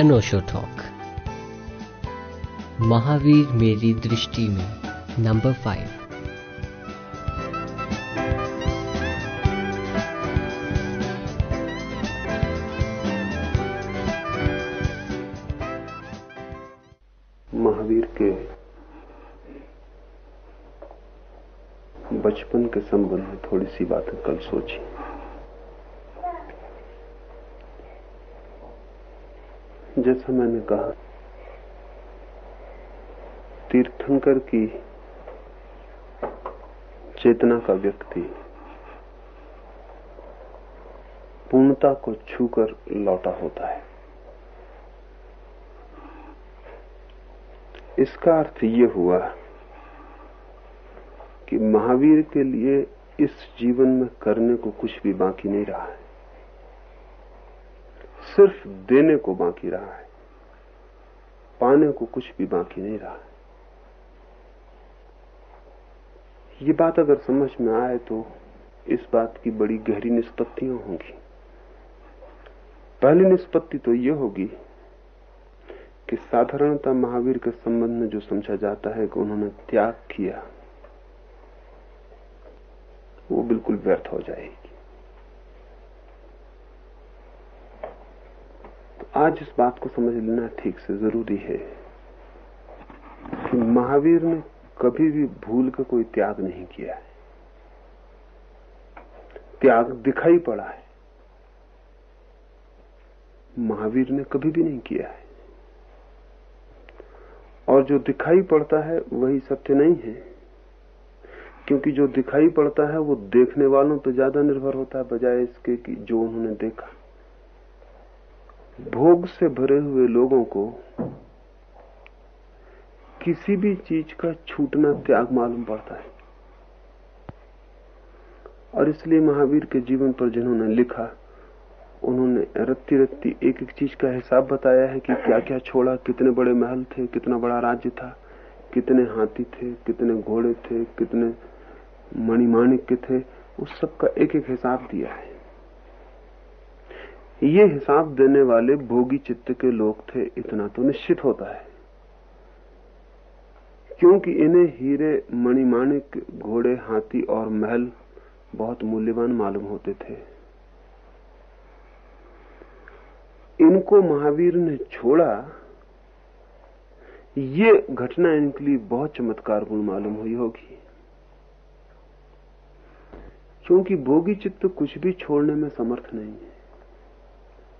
अनोशो talk Mahavir मेरी दृष्टि में नंबर फाइव महावीर के बचपन के संबंध में थोड़ी सी बातें कल सोची। जैसा मैंने कहा, तीर्थंकर की चेतना का व्यक्ति, पूर्णता को छूकर लौटा होता है। इसका अर्थ यह हुआ कि महावीर के लिए इस जीवन में करने को कुछ भी बाकी नहीं रहा है। सिर्फ़ देने को बाकी रहा है। पाने को कुछ भी बाकी नहीं रहा ये बात अगर समझ में आए तो इस बात की बड़ी गहरी निष्पत्तियाँ होंगी। पहली निष्पत्ति तो ये होगी कि साधारणता महावीर के संबंध में जो समझा जाता है कि उन्होंने त्याग किया, वो बिल्कुल व्यर्थ हो जाएगी तो आज इस बात को समझ लेना ठीक से ज़रूरी है कि महावीर ने कभी भी भूल के कोई त्याग नहीं किया है। त्याग दिखाई पड़ा है। महावीर ने कभी भी नहीं किया है। और जो दिखाई पड़ता है, वही सत्य नहीं है। क्योंकि जो दिखाई पड़ता है, वो देखने वालों पर ज़्यादा निर्भर होता है, बजाय इसके कि जो उन्होंने देखा। भोग से भरे हुए लोगों को किसी भी चीज़ का छूटना त्याग मालूम पड़ता है। और इसलिए महावीर के जीवन पर जिन्होंने लिखा, उन्होंने रत्ती रत्ती एक एक चीज़ का हिसाब बताया है कि क्या क्या छोड़ा, कितने बड़े महल थे, कितना बड़ा राज्य था, कितने हाथी थे, कितने घोड़े थे, कितने मणिमाणिक के थे, उस सब का एक एक हिसाब दिया है। ये हिसाब देने वाले भोगी चित्त के लोग थे, इतना तो निश्चित होता है। क्योंकि इन्हें हीरे, मणिमाणिक, घोड़े, हाथी और महल बहुत मूल्यवान मालूम होते थे। इनको महावीर ने छोड़ा। ये घटना इनके लिए बहुत चमत्कार चमत्कारपूर्ण मालूम हुई होगी। क्योंकि भोगी चित्त कुछ भी छोड़ने में समर्थ नहीं है।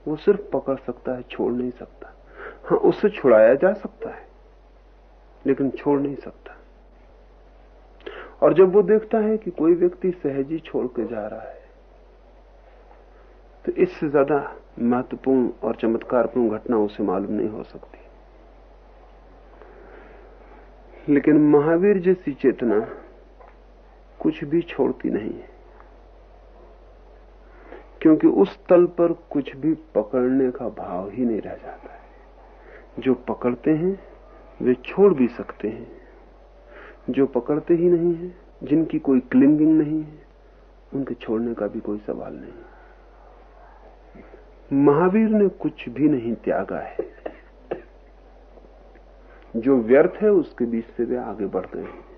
वो सिर्फ़ पकड़ सकता है, छोड़ नहीं सकता। हाँ उससे छुड़ाया जा सकता है, लेकिन छोड़ नहीं सकता। और जब वो देखता है कि कोई व्यक्ति सहजी छोड़ के जा रहा है तो इससे ज़्यादा महत्वपूर्ण और चमत्कारपूर्ण घटना उसे मालूम नहीं हो सकती। लेकिन महावीर जैसी चेतना कुछ भी छोड़ती नहीं है। क्योंकि उस तल पर कुछ भी पकड़ने का भाव ही नहीं रह जाता है। जो पकड़ते हैं, वे छोड़ भी सकते हैं। जो पकड़ते ही नहीं है, जिनकी कोई क्लिंगिंग नहीं है, उनके छोड़ने का भी कोई सवाल नहीं। महावीर ने कुछ भी नहीं त्यागा है। जो व्यर्थ है, उसके बीच से वे आगे बढ़ गए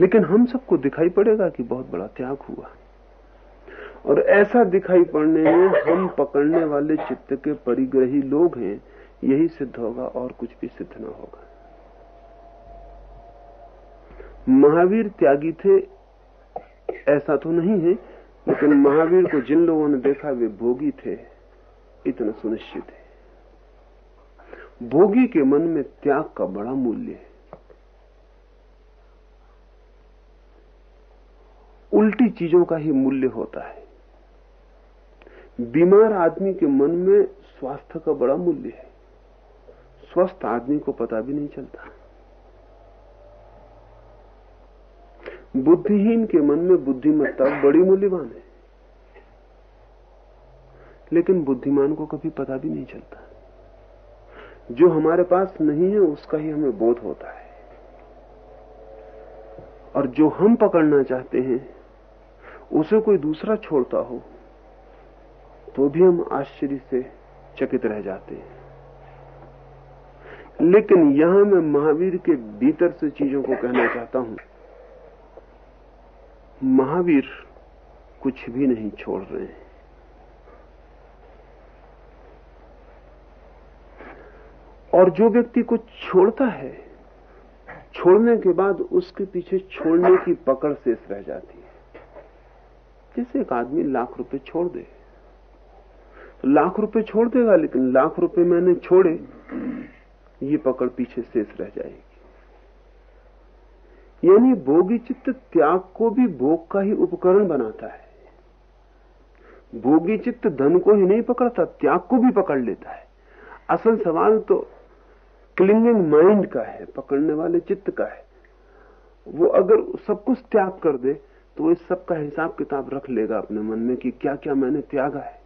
लेकिन हम सबको दिखाई पड़ेगा कि बहुत बड़ा त्याग हुआ। और ऐसा दिखाई पड़ने में हम पकड़ने वाले चित्त के परिग्रही लोग हैं, यही सिद्ध होगा और कुछ भी सिद्ध ना होगा। महावीर त्यागी थे, ऐसा तो नहीं है, लेकिन महावीर को जिन लोगों ने देखा, वे भोगी थे, इतना सुनिश्चित है। भोगी के मन में त्याग का बड़ा मूल्य है। उल्टी चीज़ों का ही मूल्य होता है। बीमार आदमी के मन में स्वास्थ्य का बड़ा मूल्य है। स्वस्थ आदमी को पता भी नहीं चलता। बुद्धिहीन के मन में बुद्धिमत्ता बड़ी मूल्यवान है। लेकिन बुद्धिमान को कभी पता भी नहीं चलता। जो हमारे पास नहीं है, उसका ही हमें बोध होता है। और जो हम पकड़ना चाहते हैं उसे कोई दूसरा छोड़ता हो तो भी हम आश्चर्य से चकित रह जाते हैं। लेकिन यहाँ मैं महावीर के भीतर से चीज़ों को कहना चाहता हूँ। महावीर कुछ भी नहीं छोड़ रहे हैं। और जो व्यक्ति कुछ छोड़ता है, छोड़ने के बाद उसके पीछे छोड़ने की पकड़ शेष रह जाती है। जैसे एक आदमी लाख रुपए छोड़ दे। तो लाख रुपए छोड़ देगा, लेकिन लाख रुपए मैंने छोड़े, ये पकड़ पीछे शेष रह जाएगी। यानी भोगी चित्त त्याग को भी भोग का ही उपकरण बनाता है। भोगी चित्त धन को ही नहीं पकड़ता, त्याग को भी पकड़ लेता है। असल सवाल तो क्लिंगिंग माइंड का है, पकड़ने वाले चित्त का है। वो अगर सब कुछ त्याग कर दे तो इस सब का हिसाब किताब रख लेगा अपने मन में कि क्या क्या मैंने त्यागा है।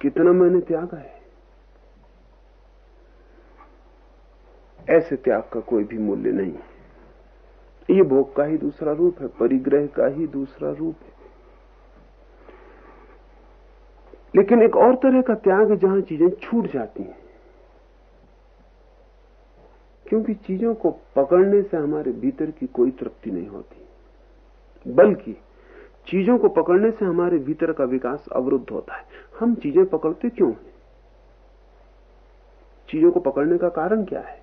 कितना मैंने त्यागा है। ऐसे त्याग का कोई भी मूल्य नहीं है। ये भोग का ही दूसरा रूप है, परिग्रह का ही दूसरा रूप है। लेकिन एक और तरह का त्याग जहाँ चीज़ें छूट जाती हैं। क्योंकि चीज़ों को पकड़ने से हमारे भीतर की कोई तृप्ति नहीं होती, बल्कि चीज़ों को पकड़ने से हमारे भीतर का विकास अवरुद्ध होता है। हम चीज़ें पकड़ते क्यों चीज़ों को पकड़ने का कारण क्या है?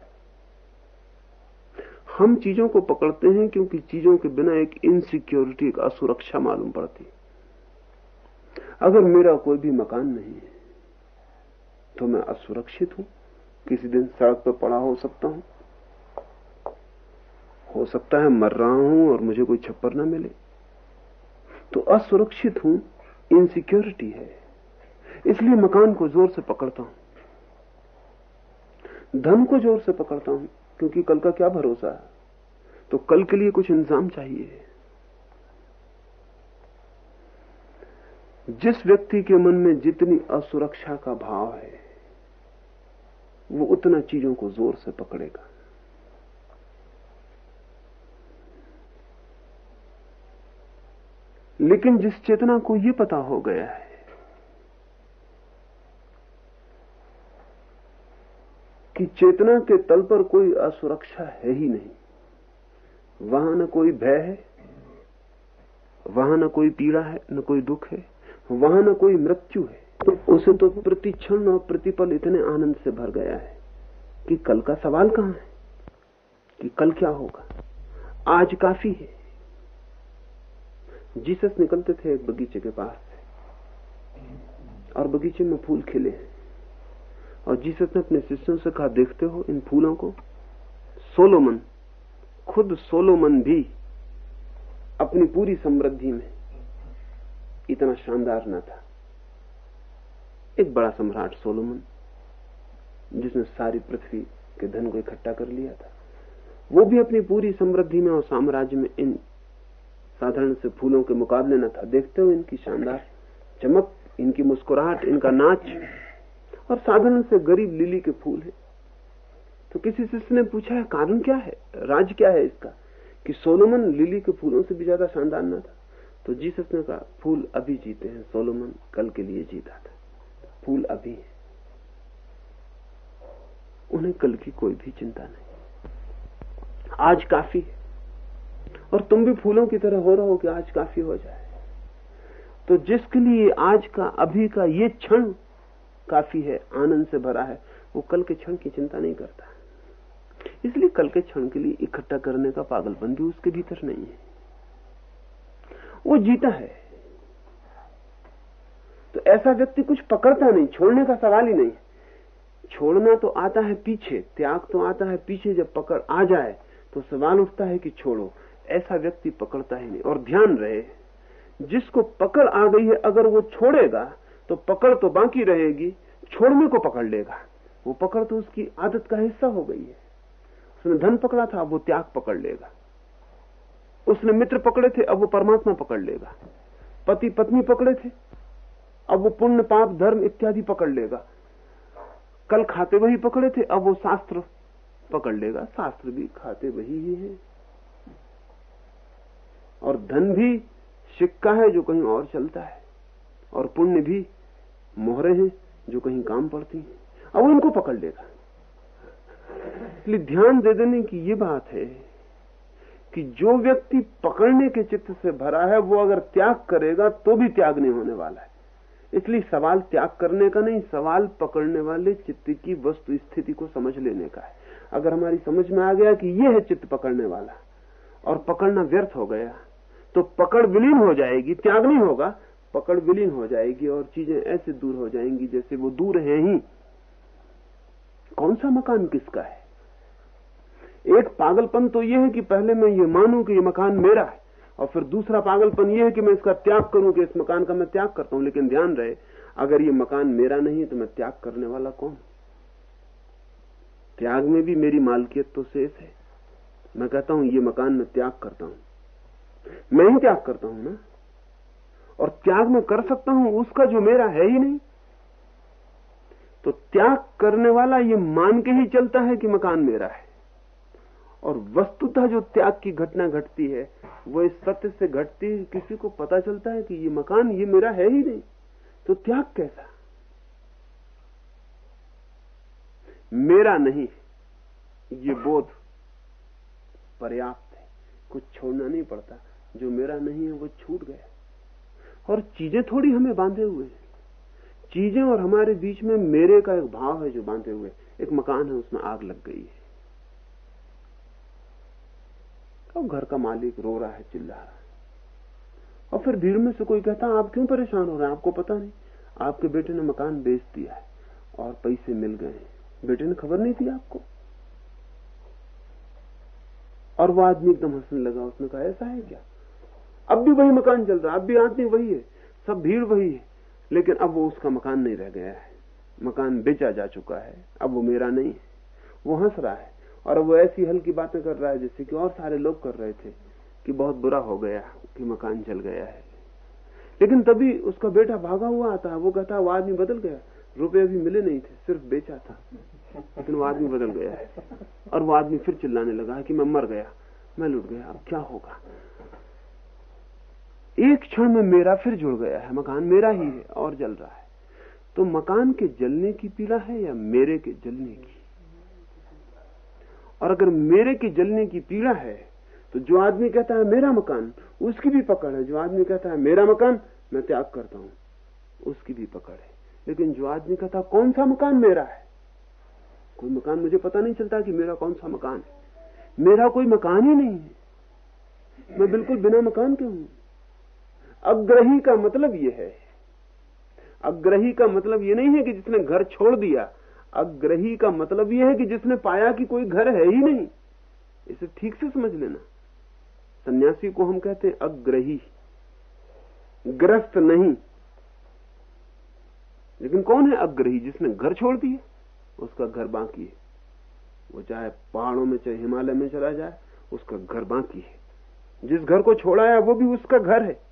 हम चीज़ों को पकड़ते हैं क्योंकि चीज़ों के बिना एक इनसिक्योरिटी एक असुरक्षा मालूम पड़ती। अगर मेरा कोई भी मकान नहीं है तो मैं असुरक्षित हूँ। किसी दिन सड़क पर पड़ा हो सकता हूँ। हो सकता है मर रहा हूँ और मुझे कोई छप्पर ना मिले। तो असुरक्षित हूँ इनसिक्योरिटी है। इसलिए मकान को ज़ोर से पकड़ता हूँ। धन को ज़ोर से पकड़ता हूँ, क्योंकि कल का क्या भरोसा है? तो कल के लिए कुछ इंतज़ाम चाहिए। जिस व्यक्ति के मन में जितनी असुरक्षा का भाव है, वो उतना चीज़ों को ज़ोर से पकड़ेगा। लेकिन जिस चेतना को यह पता हो गया है, कि चेतना के तल पर कोई असुरक्षा है ही नहीं। वहाँ न कोई भय है, वहाँ न कोई पीड़ा है, न कोई दुख है, वहाँ न कोई मृत्यु है। तो उसे तो प्रतिक्षण और प्रतिपल इतने आनंद से भर गया है कि कल का सवाल कहाँ है? कि कल क्या होगा? आज काफ़ी है। जीसस निकलते थे एक बगीचे के पास से। और बगीचे में फूल खिले। और जीसस ने अपने शिष्यों से कहा, देखते हो इन फूलों को? सोलोमन, खुद सोलोमन भी अपनी पूरी समृद्धि में इतना शानदार न था। एक बड़ा सम्राट सोलोमन, जिसने सारी पृथ्वी के धन को इकट्ठा कर लिया था, वो भी अपनी पूरी समृद्धि में और साम्राज्य में इन साधारण से फूलों के मुकाबले न था। देखते हो इनकी शानदार चमक, इनकी मुस्कुराहट, इनका नाच। और साधारण से गरीब लिली के फूल है। तो किसी शिष्य ने पूछा है, कारण क्या है? राज क्या है इसका? कि सोलोमन लिली के फूलों से भी ज़्यादा शानदार न था? तो जीसस ने कहा, फूल अभी जीते हैं, सोलोमन कल के लिए जीता था। फूल अभी है। उन्हें कल की कोई भी चिंता नहीं। आज काफ़ी है। और तुम भी फूलों की तरह हो रहे हो कि आज काफ़ी हो जाए। तो जिसके लिए आज का, अभी का ये क्षण काफ़ी है, आनंद से भरा है, वो कल के क्षण की चिंता नहीं करता। इसलिए कल के क्षण के लिए इकट्ठा करने का पागलपन भी उसके भीतर नहीं है। वो जीता है। तो ऐसा व्यक्ति कुछ पकड़ता नहीं, छोड़ने का सवाल ही नहीं। छोड़ना तो आता है पीछे, त्याग तो आता है पीछे, जब पकड़ आ जाए तो सवाल उठता है कि छोड़ो। ऐसा व्यक्ति पकड़ता ही नहीं। और ध्यान रहे, जिसको पकड़ आ गई है, अगर वो छोड़ेगा तो पकड़ तो बाकी रहेगी, छोड़ने को पकड़ लेगा। वो पकड़ तो उसकी आदत का हिस्सा हो गई है। उसने धन पकड़ा था, अब वो त्याग पकड़ लेगा। उसने मित्र पकड़े थे, अब वो परमात्मा पकड़ लेगा। पति पत्नी पकड़े थे, अब वो पुण्य, पाप, धर्म इत्यादि पकड़ लेगा। कल खाते वही पकड़े थे, अब वो शास्त्र पकड़ लेगा। शास्त्र भी खाते वही ही है। और धन भी सिक्का है जो कहीं और चलता है, और पुण्य भी मोहरे हैं जो कहीं काम पड़ती हैं। अब वो इनको पकड़ लेगा। इसलिए ध्यान दे देने की ये बात है कि जो व्यक्ति पकड़ने के चित्त से भरा है, वो अगर त्याग करेगा तो भी त्याग नहीं होने वाला है। इसलिए सवाल त्याग करने का नहीं, सवाल पकड़ने वाले चित्त की वस्तु स्थिति को समझ लेने का है। अगर हमारी समझ में आ गया कि ये है चित्त पकड़ने वाला, और पकड़ना व्यर्थ हो गया तो पकड़ विलीन हो जाएगी, त्याग नहीं होगा, पकड़ विलीन हो जाएगी और चीज़ें ऐसे दूर हो जाएँगी जैसे वो दूर है ही। कौन सा मकान किसका है? एक पागलपन तो यह है कि पहले मैं ये मानूं कि ये मकान मेरा है, और फिर दूसरा पागलपन यह है कि मैं इसका त्याग करूँ कि इस मकान का मैं त्याग करता हूँ, लेकिन ध्यान रहे, अगर ये मकान मेरा नहीं तो मैं त्याग करने वाला कौन? त्याग में भी मेरी मालकियत तो शेष है। मैं कहता हूँ, ये मकान मैं त्याग करता हूँ। मैं ही त्याग करता हूँ ना? और त्याग मैं कर सकता हूँ, उसका जो मेरा है ही नहीं। तो त्याग करने वाला ये मान के ही चलता है कि मकान मेरा है। और वस्तुतः जो त्याग की घटना घटती है, वो इस सत्य से घटती है, किसी को पता चलता है कि ये मकान, ये मेरा है ही नहीं। तो त्याग कैसा? मेरा नहीं ये बोध पर्याप्त है। कुछ छोड़ना नहीं पड़ता। जो मेरा नहीं है, वो छूट गया। और चीज़ें थोड़ी हमें बांधे हुए हैं। चीज़ें और हमारे बीच में मेरे का एक भाव है जो बांधे हुए। एक मकान है, उसमें आग लग गई है। तो घर का मालिक रो रहा है, चिल्ला रहा है। और फिर भीड़ में से कोई कहता, आप क्यों परेशान हो रहे हैं? आपको पता नहीं। आपके बेटे ने मकान बेच दिया है और पैसे मिल गए हैं। बेटे ने खबर नहीं थी आपको? और वो आदमी एकदम हंसने लगा। उसने कहा, ऐसा है क्या? अब भी वही मकान चल रहा है, अब भी आदमी वही है, सब भीड़ वही है। लेकिन अब वो उसका मकान नहीं रह गया है। मकान बेचा जा चुका है, अब वो मेरा नहीं है। वो हंस रहा है और अब वो ऐसी हल्की बातें कर रहा है जैसे कि और सारे लोग कर रहे थे कि बहुत बुरा हो गया कि मकान चल गया है। लेकिन तभी उसका बेटा भागा हुआ आता है, वो कहता है, वो आदमी बदल गया। रुपए अभी मिले नहीं थे, सिर्फ़ बेचा था, लेकिन वो आदमी बदल गया है। और वो आदमी फिर चिल्लाने लगा कि मैं मर गया, मैं लुट गया, अब क्या होगा? एक क्षण में मेरा फिर जुड़ गया है, मकान मेरा ही है और जल रहा है। तो मकान के जलने की पीड़ा है या मेरे के जलने की? और अगर मेरे के जलने की पीड़ा है तो जो आदमी कहता है मेरा मकान, उसकी भी पकड़ है। जो आदमी कहता है मेरा मकान, मैं त्याग करता हूँ, उसकी भी पकड़ है। लेकिन जो आदमी कहता कौन सा मकान मेरा है? कोई मकान मुझे पता नहीं चलता कि मेरा कौन सा मकान है। मेरा कोई मकान ही नहीं है। मैं बिल्कुल बिना मकान के हूँ। अग्रही का मतलब यह है। अग्रही का मतलब यह नहीं है कि जिसने घर छोड़ दिया। अग्रही का मतलब यह है कि जिसने पाया कि कोई घर है ही नहीं। इसे ठीक से समझ लेना। सन्यासी को हम कहते हैं अग्रही। ग्रस्त नहीं। लेकिन कौन है अग्रही जिसने घर छोड़ दिया? उसका घर बाकी है। वो चाहे पहाड़ों में, चाहे हिमालय में चला जाए, उसका घर बाकी है। जिस घर को छोड़ा है, वो भी उसका घर है।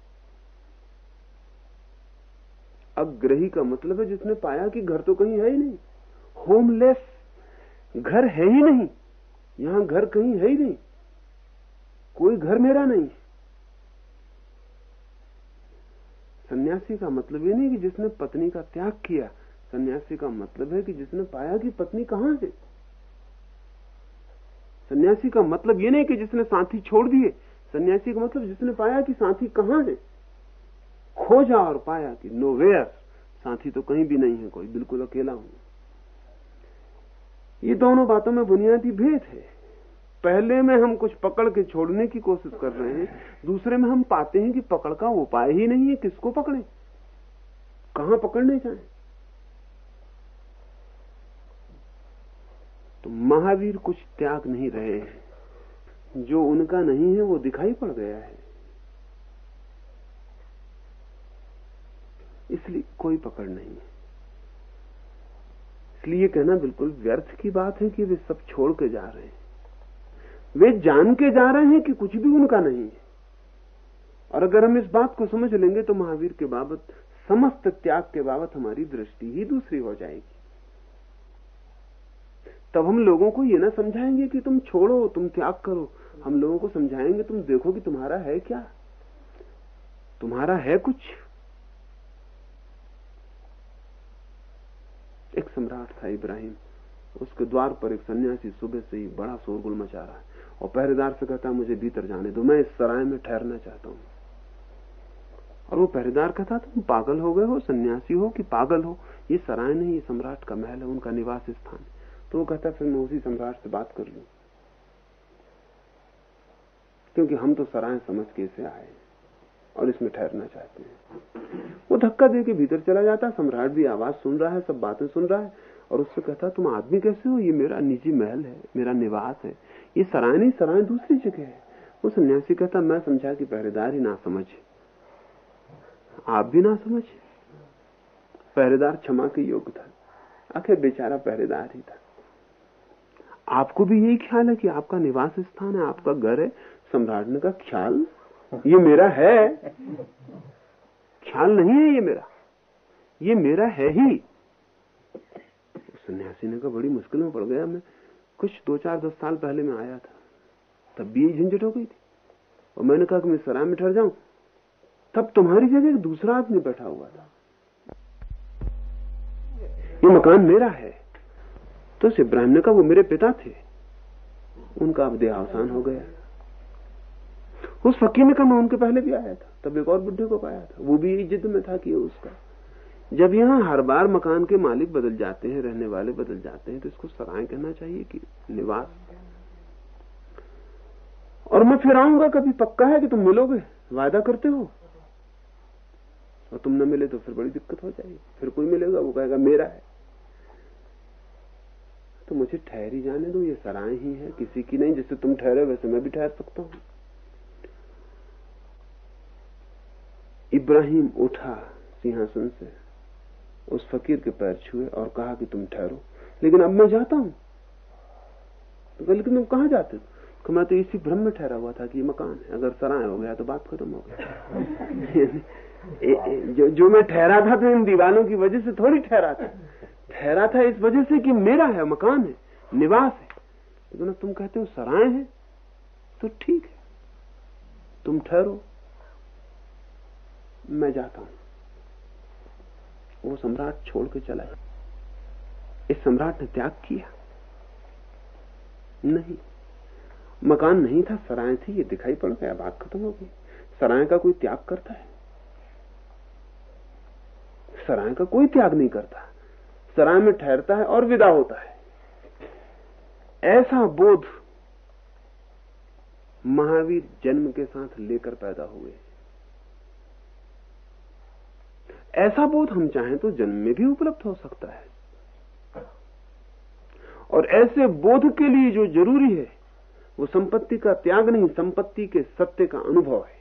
अग्रही का मतलब है जिसने पाया कि घर तो कहीं है ही नहीं। होमलेस घर है ही नहीं। यहाँ घर कहीं है ही नहीं। कोई घर मेरा नहीं। सन्यासी का मतलब ये नहीं कि जिसने पत्नी का त्याग किया। सन्यासी का मतलब है कि जिसने पाया कि पत्नी कहाँ है सन्यासी का मतलब ये नहीं कि जिसने साथी छोड़ दिए। सन्यासी का मतलब जिसने पाया कि साथी कहाँ है खोजा और पाया कि नो वेयर साथी तो कहीं भी नहीं है कोई, बिल्कुल अकेला हूँ। ये दोनों बातों में बुनियादी भेद है। पहले में हम कुछ पकड़ के छोड़ने की कोशिश कर रहे हैं, दूसरे में हम पाते हैं कि पकड़ का उपाय ही नहीं है, किसको पकड़े? कहाँ पकड़ने जाए? तो महावीर कुछ त्याग नहीं रहे हैं। जो उनका नहीं है, वो दिखाई पड़ गया है। इसलिए कोई पकड़ नहीं है। इसलिए कहना बिल्कुल व्यर्थ की बात है कि वे सब छोड़ के जा रहे हैं। वे जान के जा रहे हैं कि कुछ भी उनका नहीं है। और अगर हम इस बात को समझ लेंगे तो महावीर के बाबत, समस्त त्याग के बाबत हमारी दृष्टि ही दूसरी हो जाएगी। तब हम लोगों को ये ना समझाएँगे कि तुम छोड़ो, तुम त्याग करो। हम लोगों को समझाएँगे, तुम देखो कि तुम्हारा है क्या? तुम्हारा है कुछ? एक सम्राट था इब्राहिम। उसके द्वार पर एक सन्यासी सुबह से ही बड़ा शोरगुल मचा रहा है और पहरेदार से कहता मुझे भीतर जाने दो, मैं इस सराय में ठहरना चाहता हूँ। और वो पहरेदार कहता, तुम पागल हो गए हो, सन्यासी हो कि पागल हो? ये सराय नहीं, ये सम्राट का महल है, उनका निवास स्थान तो वो कहता, फिर मैं उसी सम्राट से बात कर लू। क्योंकि हम तो सराय समझ के इसे आए और इसमें ठहरना चाहते हैं। वो धक्का दे के भीतर चला जाता सम्राट भी आवाज़ सुन रहा है, सब बातें सुन रहा है, और उससे कहता तुम आदमी कैसे हो? ये मेरा निजी महल है, मेरा निवास है। ये सराय नहीं सराय दूसरी जगह है। वो सन्यासी कहता, मैं समझा कि पहरेदार ही ना समझ आप भी ना समझ पहरेदार क्षमा के योग्य था। आखिर बेचारा पहरेदार ही था। आपको भी यही ख्याल है कि आपका निवास स्थान है, आपका घर है? सम्राट ने का ख्याल ये मेरा है। ख्याल नहीं है ये मेरा। ये मेरा है ही। सन्यासी ने कहा, बड़ी मुश्किल में पड़ गया मैं। कुछ दो चार दस साल पहले मैं आया था। तब भी झंझट हो गई थी। और मैंने कहा कि मैं सराय में ठहर जाऊँ। तब तुम्हारी जगह दूसरा आदमी बैठा हुआ था। ये मकान मेरा है। तो इब्राहिम ने कहा, वो मेरे पिता थे। उनका अब देहावसान हो गया। उस फकीर ने कहा मैं उनके पहले भी आया था, तब एक और बुढ़े को पाया था। वो भी जिद में था कि उसका। जब यहाँ हर बार मकान के मालिक बदल जाते हैं, रहने वाले बदल जाते हैं तो इसको सराय कहना चाहिए कि निवास। और मैं फिर आऊँगा कभी, पक्का है कि तुम मिलोगे? वायदा करते हो? और तुम न मिले तो फिर बड़ी दिक्कत हो जाएगी। फिर कोई मिलेगा, वो कहेगा, मेरा है। तो मुझे ठहरी जाने दो, ये सराय ही है, किसी की नहीं जैसे तुम ठहरे वैसे मैं भी ठहर सकता हूँ। इब्राहिम उठा सिंहासन से उस फकीर के पैर छुए और कहा कि तुम ठहरो। लेकिन अब मैं जाता हूँ। तो लेकिन तुम कहा जाते हो? तो मैं तो इसी भ्रम में ठहरा हुआ था कि ये मकान है। अगर सराय हो गया तो बात खत्म हो गई। जो, जो मैं ठहरा था तो इन दीवानों की वजह से थोड़ी ठहरा था। ठहरा था इस वजह से कि मेरा है मकान है निवास है। लेकिन तो तुम कहते हो सराय है? तो ठीक है। तुम ठहरो मैं जाता हूँ। वो सम्राट छोड़ के चला इस सम्राट ने त्याग किया। नहीं, मकान नहीं था, सराय थी, ये दिखाई पड़ गया, बात खत्म हो गई। सराय का कोई त्याग करता है? सराय का कोई त्याग नहीं करता। सराय में ठहरता है और विदा होता है। ऐसा बोध महावीर जन्म के साथ लेकर पैदा हुए। ऐसा बोध हम चाहें तो जन्म में भी उपलब्ध हो सकता है। और ऐसे बोध के लिए जो ज़रूरी है, वो संपत्ति का त्याग नहीं, संपत्ति के सत्य का अनुभव है।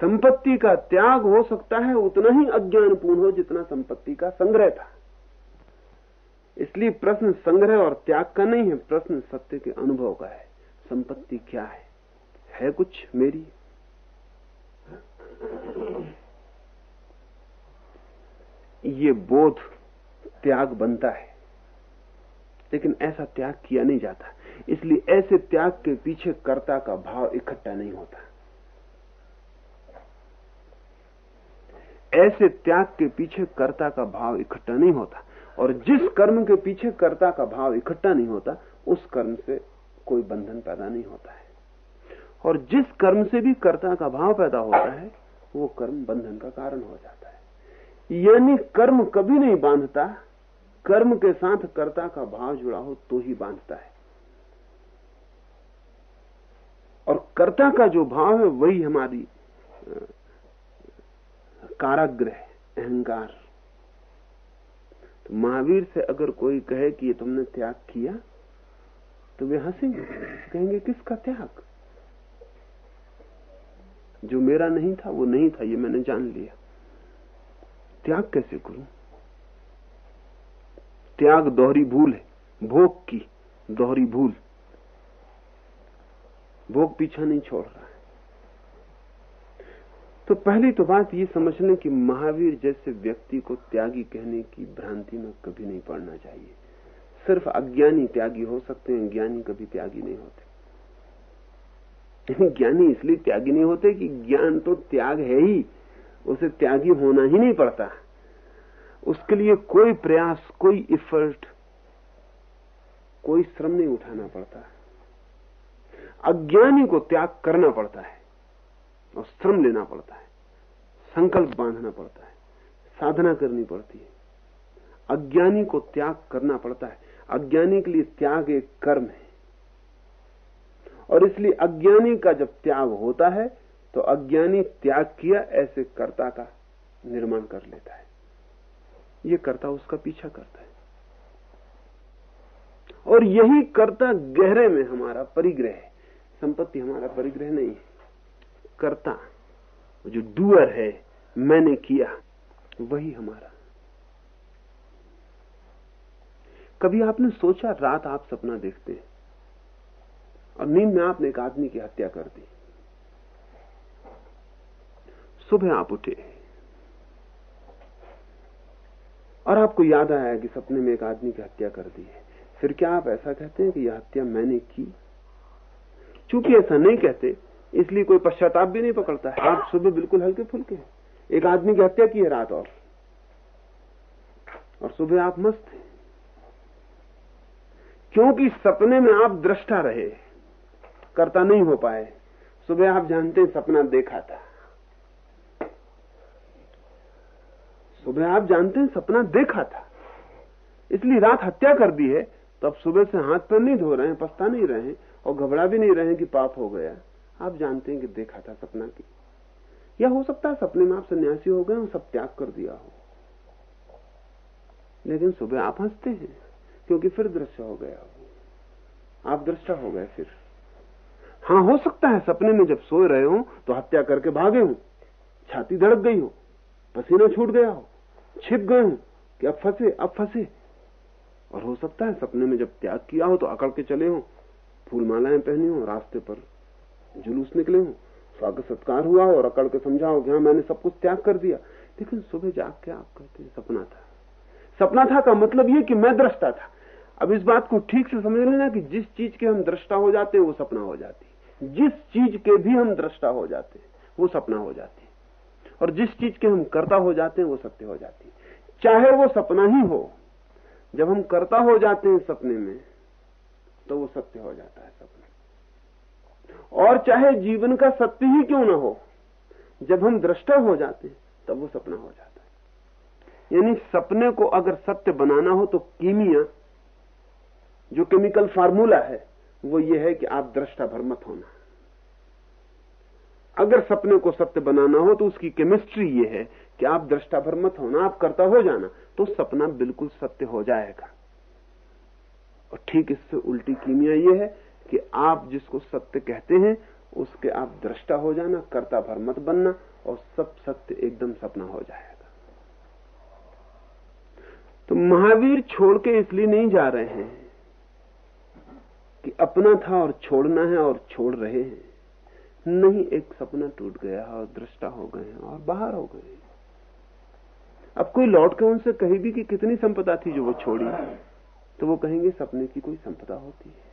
संपत्ति का त्याग हो सकता है, उतना ही अज्ञानपूर्ण हो जितना संपत्ति का संग्रह था। इसलिए प्रश्न संग्रह और त्याग का नहीं है, प्रश्न सत्य के अनुभव का है। संपत्ति क्या है? है कुछ मेरी? ये बोध त्याग बनता है। लेकिन ऐसा त्याग किया नहीं जाता। इसलिए ऐसे त्याग के पीछे कर्ता का भाव इकट्ठा नहीं होता। ऐसे त्याग के पीछे कर्ता का भाव इकट्ठा नहीं होता। और जिस कर्म के पीछे कर्ता का भाव इकट्ठा नहीं होता, उस कर्म से कोई बंधन पैदा नहीं होता है। और जिस कर्म से भी कर्ता का भाव पैदा होता है, वो कर्म बंधन का कारण हो जाता है। यानी कर्म कभी नहीं बांधता, कर्म के साथ कर्ता का भाव जुड़ा हो तो ही बांधता है। और कर्ता का जो भाव है, वही हमारी काराग्रह अहंकार। तो महावीर से अगर कोई कहे कि ये तुमने त्याग किया तो वे हंसेंगे, कहेंगे, किसका त्याग? जो मेरा नहीं था, वो नहीं था, ये मैंने जान लिया। त्याग कैसे करूँ? त्याग दोहरी भूल है। भोग की दोहरी भूल। भोग पीछा नहीं छोड़ रहा है। तो पहली तो बात ये समझने कि महावीर जैसे व्यक्ति को त्यागी कहने की भ्रांति में कभी नहीं पड़ना चाहिए। सिर्फ़ अज्ञानी त्यागी हो सकते हैं, ज्ञानी कभी त्यागी नहीं होते। ज्ञानी इसलिए त्यागी नहीं होते कि ज्ञान तो त्याग है ही। उसे त्यागी होना ही नहीं पड़ता। उसके लिए कोई प्रयास, कोई इफर्ट कोई श्रम नहीं उठाना पड़ता। अज्ञानी को त्याग करना पड़ता है और श्रम लेना पड़ता है। संकल्प बांधना पड़ता है, साधना करनी पड़ती है। अज्ञानी को त्याग करना पड़ता है। अज्ञानी के लिए त्याग एक कर्म है। और इसलिए अज्ञानी का जब त्याग होता है तो अज्ञानी त्याग किया, ऐसे कर्ता का निर्माण कर लेता है। ये कर्ता उसका पीछा करता है। और यही कर्ता गहरे में हमारा परिग्रह है। संपत्ति हमारा परिग्रह नहीं है। कर्ता, जो डुअर है, मैंने किया, वही हमारा। कभी आपने सोचा, रात आप सपना देखते हैं। और नींद में आपने एक आदमी की हत्या कर दी। सुबह आप उठे। और आपको याद आया कि सपने में एक आदमी की हत्या कर दी है। फिर क्या आप ऐसा कहते हैं कि यह हत्या मैंने की? चूँकि ऐसा नहीं कहते, इसलिए कोई पश्चाताप भी नहीं पकड़ता है। आप सुबह बिल्कुल हल्के फुल्के हैं। एक आदमी की हत्या की है रात और। और सुबह आप मस्त हैं। क्योंकि सपने में आप दृष्टा रहे। करता नहीं हो पाए। सुबह आप जानते हैं सपना देखा था। सुबह आप जानते हैं सपना देखा था। इसलिए रात हत्या कर दी है तो अब सुबह से हाथ पर नहीं धो रहे हैं, पछता नहीं रहे हैं और घबरा भी नहीं रहे हैं कि पाप हो गया। आप जानते हैं कि देखा था सपना की। या हो सकता है सपने में आप सन्यासी हो गए और सब त्याग कर दिया हो। लेकिन सुबह आप हँसते हैं, क्योंकि फिर दृश्य हो गया आप दृष्टा हो गए फिर। हाँ हो सकता है सपने में जब सोए रहे हो तो हत्या करके भागे हो। छाती धड़क गई हो, पसीना छूट गया हो। छिप गए हूँ कि अब फंसे अब फंसे। और हो सकता है सपने में जब त्याग किया हो तो अकड़ के चले हो फूल मालाएँ पहनी हो, रास्ते पर जुलूस निकले हो, स्वागत सत्कार हुआ हो और अकड़ के समझाओ कि हाँ मैंने सब कुछ त्याग कर दिया। लेकिन सुबह जाग के आप कहते हैं, सपना था। सपना था का मतलब ये कि मैं दृष्टा था। अब इस बात को ठीक से समझ लेना कि जिस चीज़ के हम दृष्टा हो जाते हैं, वो सपना हो जाती। जिस चीज़ के भी हम दृष्टा हो जाते हैं, वो सपना हो जाती। और जिस चीज़ के हम कर्ता हो जाते हैं, वो सत्य हो जाती है। चाहे वो सपना ही हो, जब हम कर्ता हो जाते हैं सपने में तो वो सत्य हो जाता है सपना। और चाहे जीवन का सत्य ही क्यों ना हो, जब हम दृष्टा हो जाते हैं, तब वो सपना हो जाता है। यानी सपने को अगर सत्य बनाना हो तो कीमिया, जो केमिकल फार्मूला है, वो ये है कि आप दृष्टा भर मत होना। अगर सपने को सत्य बनाना हो तो उसकी केमिस्ट्री ये है कि आप दृष्टा भर मत होना, आप करता हो जाना तो सपना बिल्कुल सत्य हो जाएगा। और ठीक इससे उल्टी कीमिया ये है कि आप जिसको सत्य कहते हैं, उसके आप दृष्टा हो जाना, कर्ता भर मत बनना, और सब सत्य एकदम सपना हो जाएगा। तो महावीर छोड़ के इसलिए नहीं जा रहे हैं कि अपना था और छोड़ना है और छोड़ रहे हैं। नहीं, एक सपना टूट गया और दृष्टा हो गए हैं और बाहर हो गए अब कोई लौट के उनसे कही भी कि कितनी संपदा थी जो वो छोड़ी तो वो कहेंगे सपने की कोई संपदा होती है।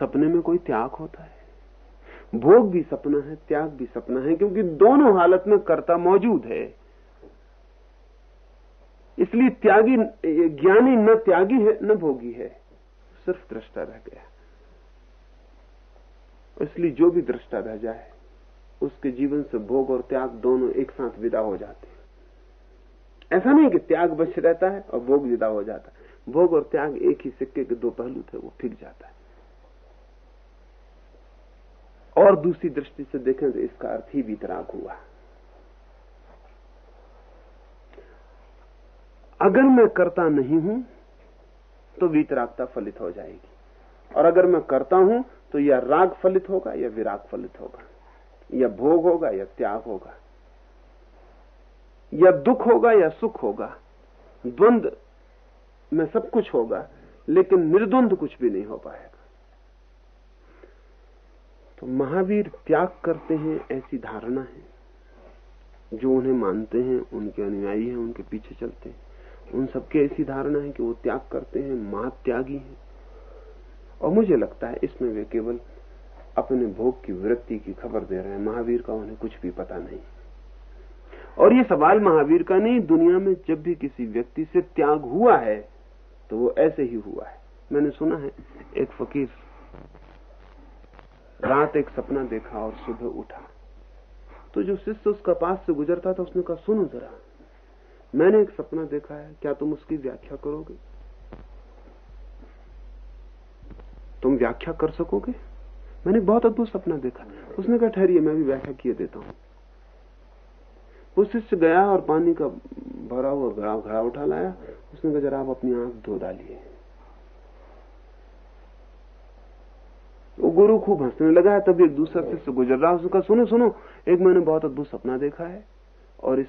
सपने में कोई त्याग होता है। भोग भी सपना है, त्याग भी सपना है, क्योंकि दोनों हालत में कर्ता मौजूद है। इसलिए त्यागी, ज्ञानी न त्यागी है, न भोगी है। सिर्फ़ दृष्टा रह गया। इसलिए जो भी दृष्टा रह जाए, उसके जीवन से भोग और त्याग दोनों एक साथ विदा हो जाते हैं। ऐसा नहीं कि त्याग बच रहता है और भोग विदा हो जाता है। भोग और त्याग एक ही सिक्के के दो पहलू थे, वो फिक जाता है। और दूसरी दृष्टि से देखें तो इसका अर्थ ही वितराग हुआ। अगर मैं करता नहीं हूँ तो वीतरागता फलित हो जाएगी। और अगर मैं करता हूँ तो या राग फलित होगा या विराग फलित होगा। या भोग होगा या त्याग होगा। या दुख होगा या सुख होगा। द्वंद में सब कुछ होगा, लेकिन निर्द्वंद कुछ भी नहीं हो पाएगा। तो महावीर त्याग करते हैं, ऐसी धारणा है। जो उन्हें मानते हैं, उनके अनुयायी हैं, उनके पीछे चलते हैं। उन सबके ऐसी धारणा है कि वो त्याग करते हैं, महात्यागी हैं। और मुझे लगता है इसमें वे केवल अपने भोग की वृत्ति की खबर दे रहे हैं। महावीर का उन्हें कुछ भी पता नहीं। और ये सवाल महावीर का नहीं, दुनिया में जब भी किसी व्यक्ति से त्याग हुआ है तो वो ऐसे ही हुआ है। मैंने सुना है, एक फकीर रात एक सपना देखा और सुबह उठा। तो जो शिष्य उसका पास से गुजरता था, उसने कहा, सुनो जरा मैंने एक सपना देखा है। क्या तुम उसकी व्याख्या करोगे? तुम व्याख्या कर सकोगे? मैंने बहुत अद्भुत सपना देखा। उसने कहा, ठहरिए, मैं भी व्याख्या किए देता हूँ। वो शिष्य गया और पानी का भरा हुआ घड़ा घड़ा उठा लाया। उसने कहा, जरा आप अपनी आँख धो डालिए। वो गुरु खूब हंसने लगा है। तभी एक दूसरा शिष्य गुजर रहा। उसने कहा, सुनो सुनो, एक मैंने बहुत अद्भुत सपना देखा है और इस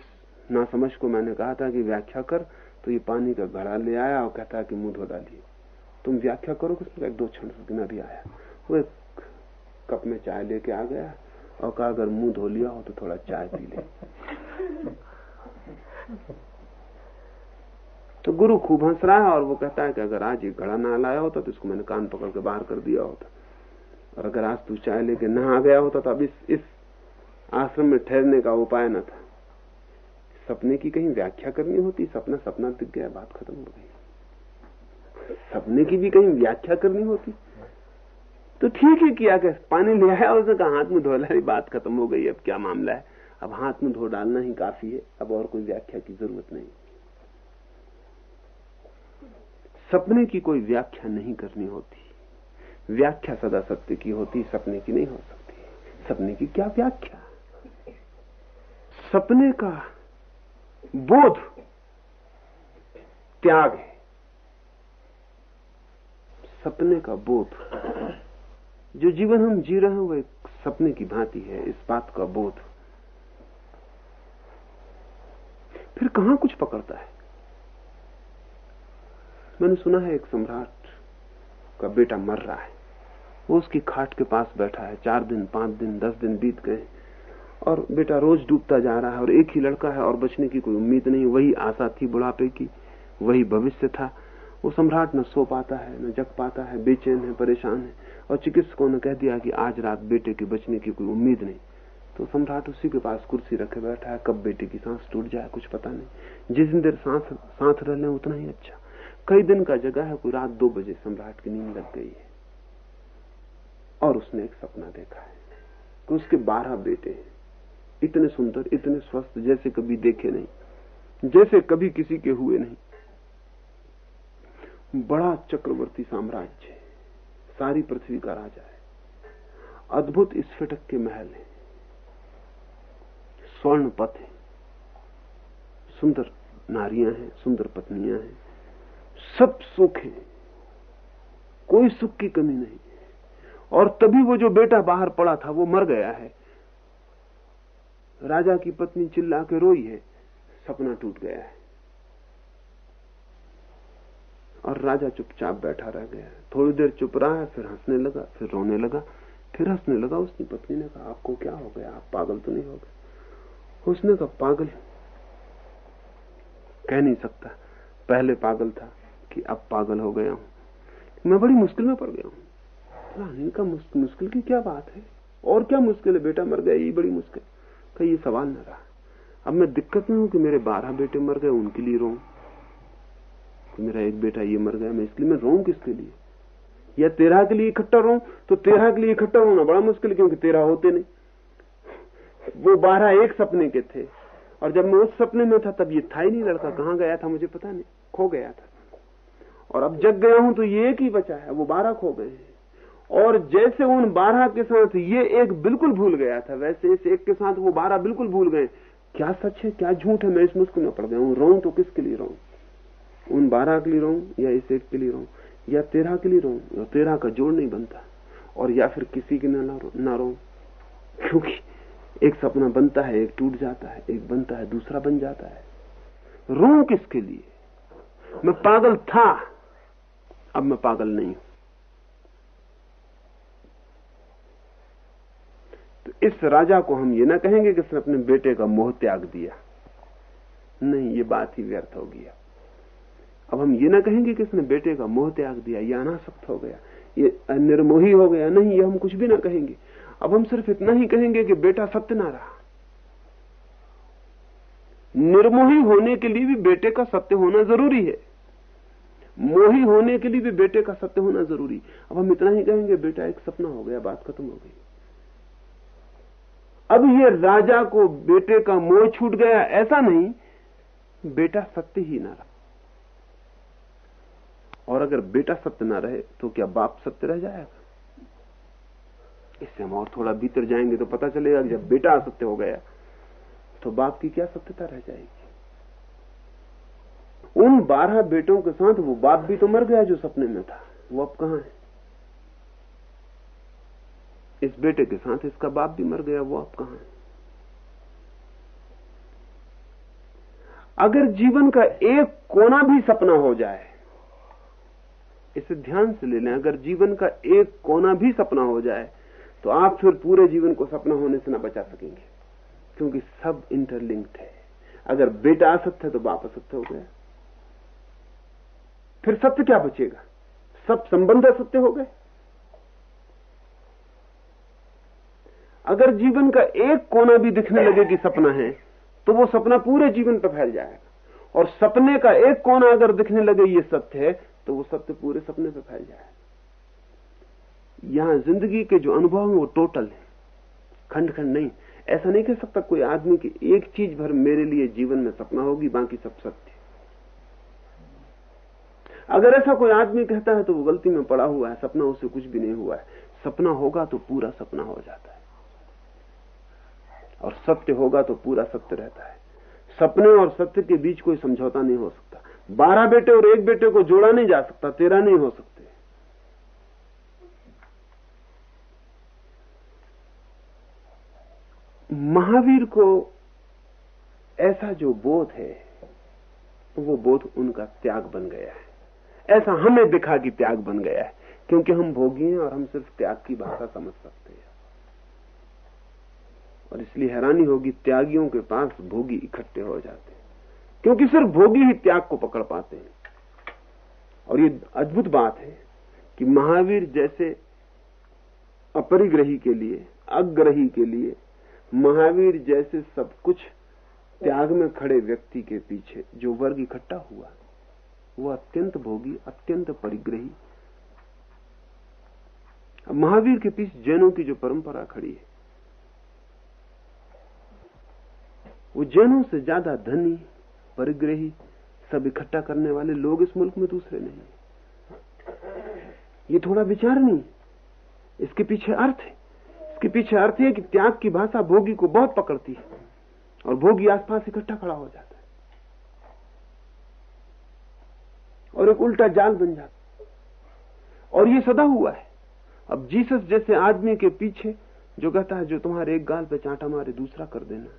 नासमझ को मैंने कहा था कि व्याख्या कर तो ये पानी का घड़ा ले आया और कहता कि मुँह धो डालिए तुम व्याख्या करो कि एक दो क्षण रुकना भी आया। वो एक कप में चाय लेके आ गया और कहा अगर मुँह धो लिया हो तो थोड़ा चाय पी ले। तो गुरु खूब हंस रहा है और वो कहता है कि अगर आज ये घड़ा ना लाया होता तो इसको मैंने कान पकड़ के बाहर कर दिया होता। और अगर आज तू चाय लेके नहा गया होता तो अब इस, इस आश्रम में ठहरने का उपाय न था। सपने की कहीं व्याख्या करनी होती, सपना सपना दिख गया, बात खत्म हो गई। सपने की भी कहीं व्याख्या करनी होती। तो ठीक है किया कि पानी ले आया उसने कहा, हाथ में धो ला बात खत्म हो गई, अब क्या मामला है? अब हाथ में धो डालना ही काफ़ी है, अब और कोई व्याख्या की ज़रूरत नहीं। सपने की कोई व्याख्या नहीं करनी होती। व्याख्या सदा सत्य की होती, सपने की नहीं हो सकती। सपने की क्या व्याख्या? सपने का बोध, त्याग है। सपने का बोध। जो जीवन हम जी रहे हैं, वो एक सपने की भांति है, इस बात का बोध। फिर कहाँ कुछ पकड़ता है? मैंने सुना है एक सम्राट का बेटा मर रहा है। वो उसकी खाट के पास बैठा है। चार दिन, पाँच दिन, दस दिन बीत गए। और बेटा रोज डूबता जा रहा है और एक ही लड़का है और बचने की कोई उम्मीद नहीं, वही आशा थी बुढ़ापे की, वही भविष्य था। वो सम्राट न सो पाता है, न जग पाता है, बेचैन है, परेशान है और चिकित्सकों ने कह दिया कि आज रात बेटे के बचने की कोई उम्मीद नहीं। तो सम्राट उसी के पास कुर्सी रखे बैठा है, कब बेटे की सांस टूट जाए कुछ पता नहीं। जिस देर सांस साथ रह लें, उतना ही अच्छा। कई दिन का जगह है, कोई रात दो बजे सम्राट की नींद लग गई है। और उसने एक सपना देखा है कि उसके बारह बेटे हैं। इतने सुंदर, इतने स्वस्थ जैसे कभी देखे नहीं, जैसे कभी किसी के हुए नहीं। बड़ा चक्रवर्ती साम्राज्य सारी पृथ्वी का राजा है। अद्भुत स्फटक के महल है। स्वर्ण पथ है। सुंदर नारियाँ हैं, सुंदर पत्नियाँ हैं। सब सुख है। कोई सुख की कमी नहीं। और तभी वो जो बेटा बाहर पड़ा था, वो मर गया है। राजा की पत्नी चिल्ला के रोई है। सपना टूट गया है। और राजा चुपचाप बैठा रह गया थोड़ी देर चुप रहा है, फिर हंसने लगा, फिर रोने लगा, फिर हंसने लगा। उसकी पत्नी ने कहा, आपको क्या हो गया? आप पागल तो नहीं हो गए? उसने कहा, पागल? कह नहीं सकता। पहले पागल था कि अब पागल हो गया हूँ। मैं बड़ी मुश्किल में पड़ गया हूँ। रानी का मुश्किल की क्या बात है? और क्या मुश्किल है? बेटा मर गया ये बड़ी मुश्किल। का ये सवाल न रहा। अब मैं दिक्कत में हूँ कि मेरे बारह बेटे मर गए, उनके लिए रो मेरा एक बेटा ये मर गया, मैं इसलिए मैं रो किसके लिए? या तेरह के लिए इकट्ठा रो तो तेरह के लिए इकट्ठा रोना बड़ा मुश्किल क्योंकि तेरह होते नहीं। वो बारह एक सपने के थे। और जब मैं उस सपने में था, तब ये था ही नहीं लड़का, कहाँ गया था मुझे पता नहीं, खो गया था। और अब जग गया हूँ तो ये एक ही बचा है, वो बारह खो गए हैं। और जैसे उन बारह के साथ ये एक बिल्कुल भूल गया था, वैसे इस एक के साथ वो बारह बिल्कुल भूल गए। क्या सच है, क्या झूठ है, मैं इस मुश्किल में पड़ गया हूँ। रो तो किसके लिए रो उन बारह के लिए रो या इस एक के लिए रो या तेरह के लिए रो या तेरह का जोड़ नहीं बनता? और या फिर किसी के ना रो क्योंकि एक सपना बनता है, एक टूट जाता है, एक बनता है, दूसरा बन जाता है। रो किसके लिए? मैं पागल था, अब मैं पागल नहीं हूँ। इस राजा को हम ये ना कहेंगे कि उसने अपने बेटे का मोह त्याग दिया। नहीं, ये बात ही व्यर्थ हो गया। अब हम ये ना कहेंगे कि इसने बेटे का मोह त्याग दिया, ये अनासक्त हो गया। ये निर्मोही हो गया। नहीं, ये हम कुछ भी ना कहेंगे। अब हम सिर्फ़ इतना ही कहेंगे कि बेटा सत्य ना रहा। निर्मोही होने के लिए भी बेटे का सत्य होना ज़रूरी है। मोही होने के लिए भी बेटे का सत्य होना ज़रूरी। अब हम इतना ही कहेंगे, बेटा, एक सपना हो गया, बात खत्म हो गई। अब ये राजा को बेटे का मोह छूट गया, ऐसा नहीं। बेटा सत्य ही ना रहा। और अगर बेटा सत्य ना रहे तो क्या बाप सत्य रह जाएगा? इससे हम और थोड़ा भीतर जाएँगे तो पता चलेगा जब बेटा असत्य हो गया तो बाप की क्या सत्यता रह जाएगी? उन बारह बेटों के साथ वो बाप भी तो मर गया जो सपने में था। वो अब कहाँ है? इस बेटे के साथ इसका बाप भी मर गया, वो आप कहा है? अगर जीवन का एक कोना भी सपना हो जाए, इसे ध्यान से ले लें, अगर जीवन का एक कोना भी सपना हो जाए तो आप फिर पूरे जीवन को सपना होने से ना बचा सकेंगे, क्योंकि सब इंटरलिंक्ड है। अगर बेटा असत्य है तो बाप असत्य हो गया। फिर सत्य क्या बचेगा? सब संबंध असत्य हो गए। अगर जीवन का एक कोना भी दिखने लगे कि सपना है तो वो सपना पूरे जीवन पर फैल जाएगा। और सपने का एक कोना अगर दिखने लगे ये सत्य है तो वो सत्य पूरे सपने पर फैल जाएगा। यहाँ ज़िंदगी के जो अनुभव है वो टोटल है। खंड खंड नहीं। ऐसा नहीं कह सकता कोई आदमी की एक चीज़ भर मेरे लिए जीवन में सपना होगी, बाकी सब सत्य अगर ऐसा कोई आदमी कहता है तो वो गलती में पड़ा हुआ है, सपना उसे कुछ भी नहीं हुआ है। सपना होगा तो पूरा सपना हो जाता है। और सत्य होगा तो पूरा सत्य रहता है। सपने और सत्य के बीच कोई समझौता नहीं हो सकता। बारह बेटे और एक बेटे को जोड़ा नहीं जा सकता तेरा नहीं हो सकते। महावीर को ऐसा जो बोध है, वो बोध उनका त्याग बन गया है। ऐसा हमें दिखा कि त्याग बन गया है, क्योंकि हम भोगी हैं और हम सिर्फ़ त्याग की भाषा समझ सकते हैं। और इसलिए हैरानी होगी, त्यागियों के पास भोगी इकट्ठे हो जाते हैं। क्योंकि सिर्फ़ भोगी ही त्याग को पकड़ पाते हैं। और ये अद्भुत बात है कि महावीर जैसे अपरिग्रही के लिए, अग्रही के लिए, महावीर जैसे सब कुछ त्याग में खड़े व्यक्ति के पीछे जो वर्ग इकट्ठा हुआ, वो अत्यंत भोगी, अत्यंत परिग्रही। महावीर के पीछे जैनों की जो परंपरा खड़ी है वो जैनों से ज़्यादा धनी, परिग्रही, सब इकट्ठा करने वाले लोग इस मुल्क में दूसरे नहीं। ये थोड़ा विचार नहीं। इसके पीछे अर्थ है। इसके पीछे अर्थ है कि त्याग की भाषा भोगी को बहुत पकड़ती है और भोगी आसपास इकट्ठा खड़ा हो जाता है। और एक उल्टा जाल बन जाता और ये सदा हुआ है। अब जीसस जैसे आदमी के पीछे जो कहता है, जो तुम्हारे एक गाल पे चांटा मारे, दूसरा कर देना।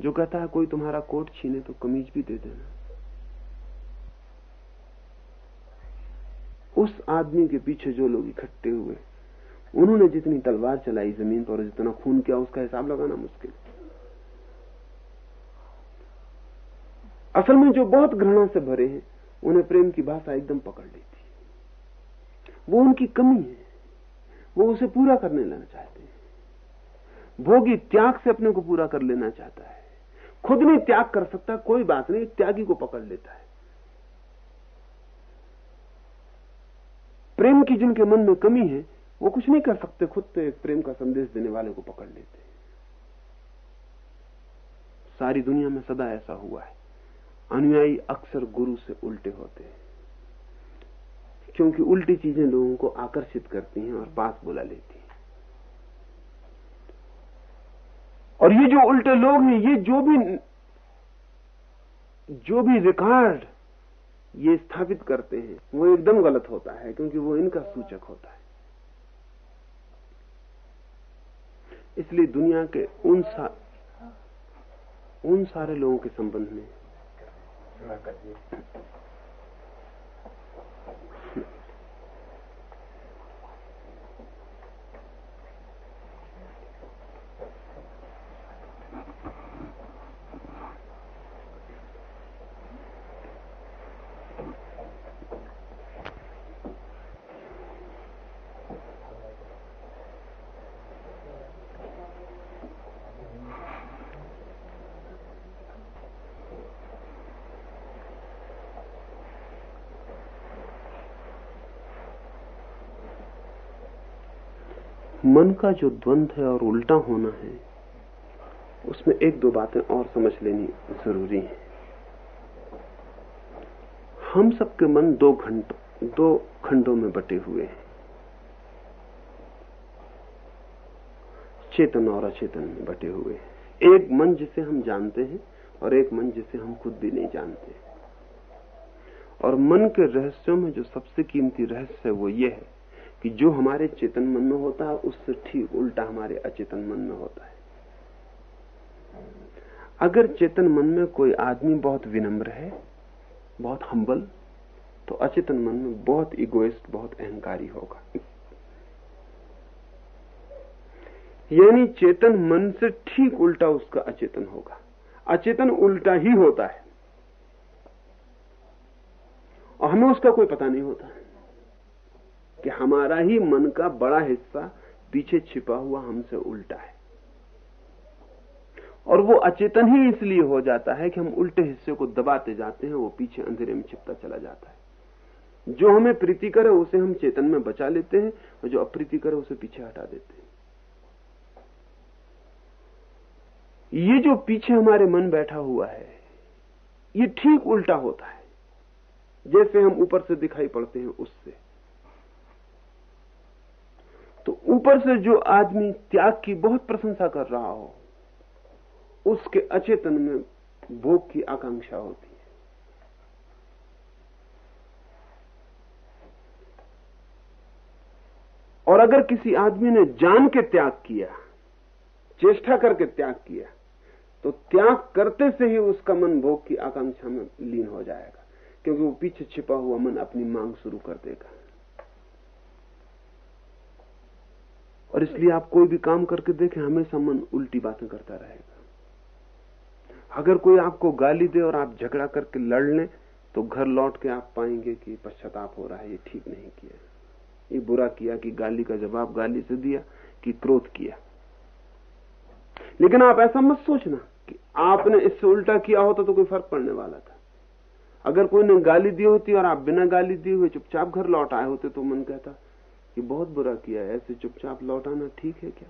जो कहता है कोई तुम्हारा कोट छीने तो कमीज भी दे देना। उस आदमी के पीछे जो लोग इकट्ठे हुए, उन्होंने जितनी तलवार चलाई ज़मीन पर जितना खून किया, उसका हिसाब लगाना मुश्किल। असल में जो बहुत घृणा से भरे हैं, उन्हें प्रेम की भाषा एकदम पकड़ लेती वो उनकी कमी है। वो उसे पूरा करने लेना चाहते हैं। भोगी त्याग से अपने को पूरा कर लेना चाहता है। खुद नहीं त्याग कर सकता, कोई बात नहीं, त्यागी को पकड़ लेता है। प्रेम की जिनके मन में कमी है, वो कुछ नहीं कर सकते, खुद तो एक प्रेम का संदेश देने वाले को पकड़ लेते हैं। सारी दुनिया में सदा ऐसा हुआ है। अनुयायी अक्सर गुरु से उल्टे होते हैं। क्योंकि उल्टी चीज़ें लोगों को आकर्षित करती हैं और पास बुला लेती हैं। और ये जो उल्टे लोग हैं ये जो भी जो भी रिकॉर्ड ये स्थापित करते हैं वो एकदम गलत होता है क्योंकि वो इनका सूचक होता है। इसलिए दुनिया के उन सा, उन सारे लोगों के संबंध में मन का जो द्वंद है और उल्टा होना है, उसमें एक दो बातें और समझ लेनी ज़रूरी है। हम सबके मन दो घंटों, दो खंडों में बटे हुए हैं। चेतन और अचेतन में बटे हुए हैं। एक मन जिसे हम जानते हैं और एक मन जिसे हम खुद भी नहीं जानते। और मन के रहस्यों में जो सबसे कीमती रहस्य है वो ये है कि जो हमारे चेतन मन में होता है, उससे ठीक उल्टा हमारे अचेतन मन में होता है। अगर चेतन मन में कोई आदमी बहुत विनम्र है, बहुत हम्बल तो अचेतन मन में बहुत इगोइस्ट बहुत अहंकारी होगा। यानी चेतन मन से ठीक उल्टा उसका अचेतन होगा। अचेतन उल्टा ही होता है। और हमें उसका कोई पता नहीं होता। कि हमारा ही मन का बड़ा हिस्सा पीछे छिपा हुआ हमसे उल्टा है। और वो अचेतन ही इसलिए हो जाता है कि हम उल्टे हिस्से को दबाते जाते हैं, वो पीछे अंधेरे में छिपता चला जाता है। जो हमें प्रीति करे, उसे हम चेतन में बचा लेते हैं, और जो अप्रीति करे, उसे पीछे हटा देते हैं। ये जो पीछे हमारे मन बैठा हुआ है, ये ठीक उल्टा होता है। जैसे हम ऊपर से दिखाई पड़ते हैं, उससे। तो ऊपर से जो आदमी त्याग की बहुत प्रशंसा कर रहा हो, उसके अचेतन में भोग की आकांक्षा होती है। और अगर किसी आदमी ने जान के त्याग किया, चेष्टा करके त्याग किया तो त्याग करते से ही उसका मन भोग की आकांक्षा में लीन हो जाएगा, क्योंकि वो पीछे छिपा हुआ मन अपनी मांग शुरू कर देगा। और इसलिए आप कोई भी काम करके देखें, हमेशा मन उल्टी बातें करता रहेगा। अगर कोई आपको गाली दे और आप झगड़ा करके लड़ लें तो घर लौट के आप पाएँगे कि पश्चाताप हो रहा है, ये ठीक नहीं किया। ये बुरा किया कि गाली का जवाब गाली से दिया, कि क्रोध किया। लेकिन आप ऐसा मत सोचना कि आपने इससे उल्टा किया होता तो कोई फ़र्क पड़ने वाला था। अगर कोई ने गाली दी होती और आप बिना गाली दिए हुए चुपचाप घर लौट आए होते तो मन कहता कि बहुत बुरा किया है, ऐसे चुपचाप लौटाना ठीक है क्या?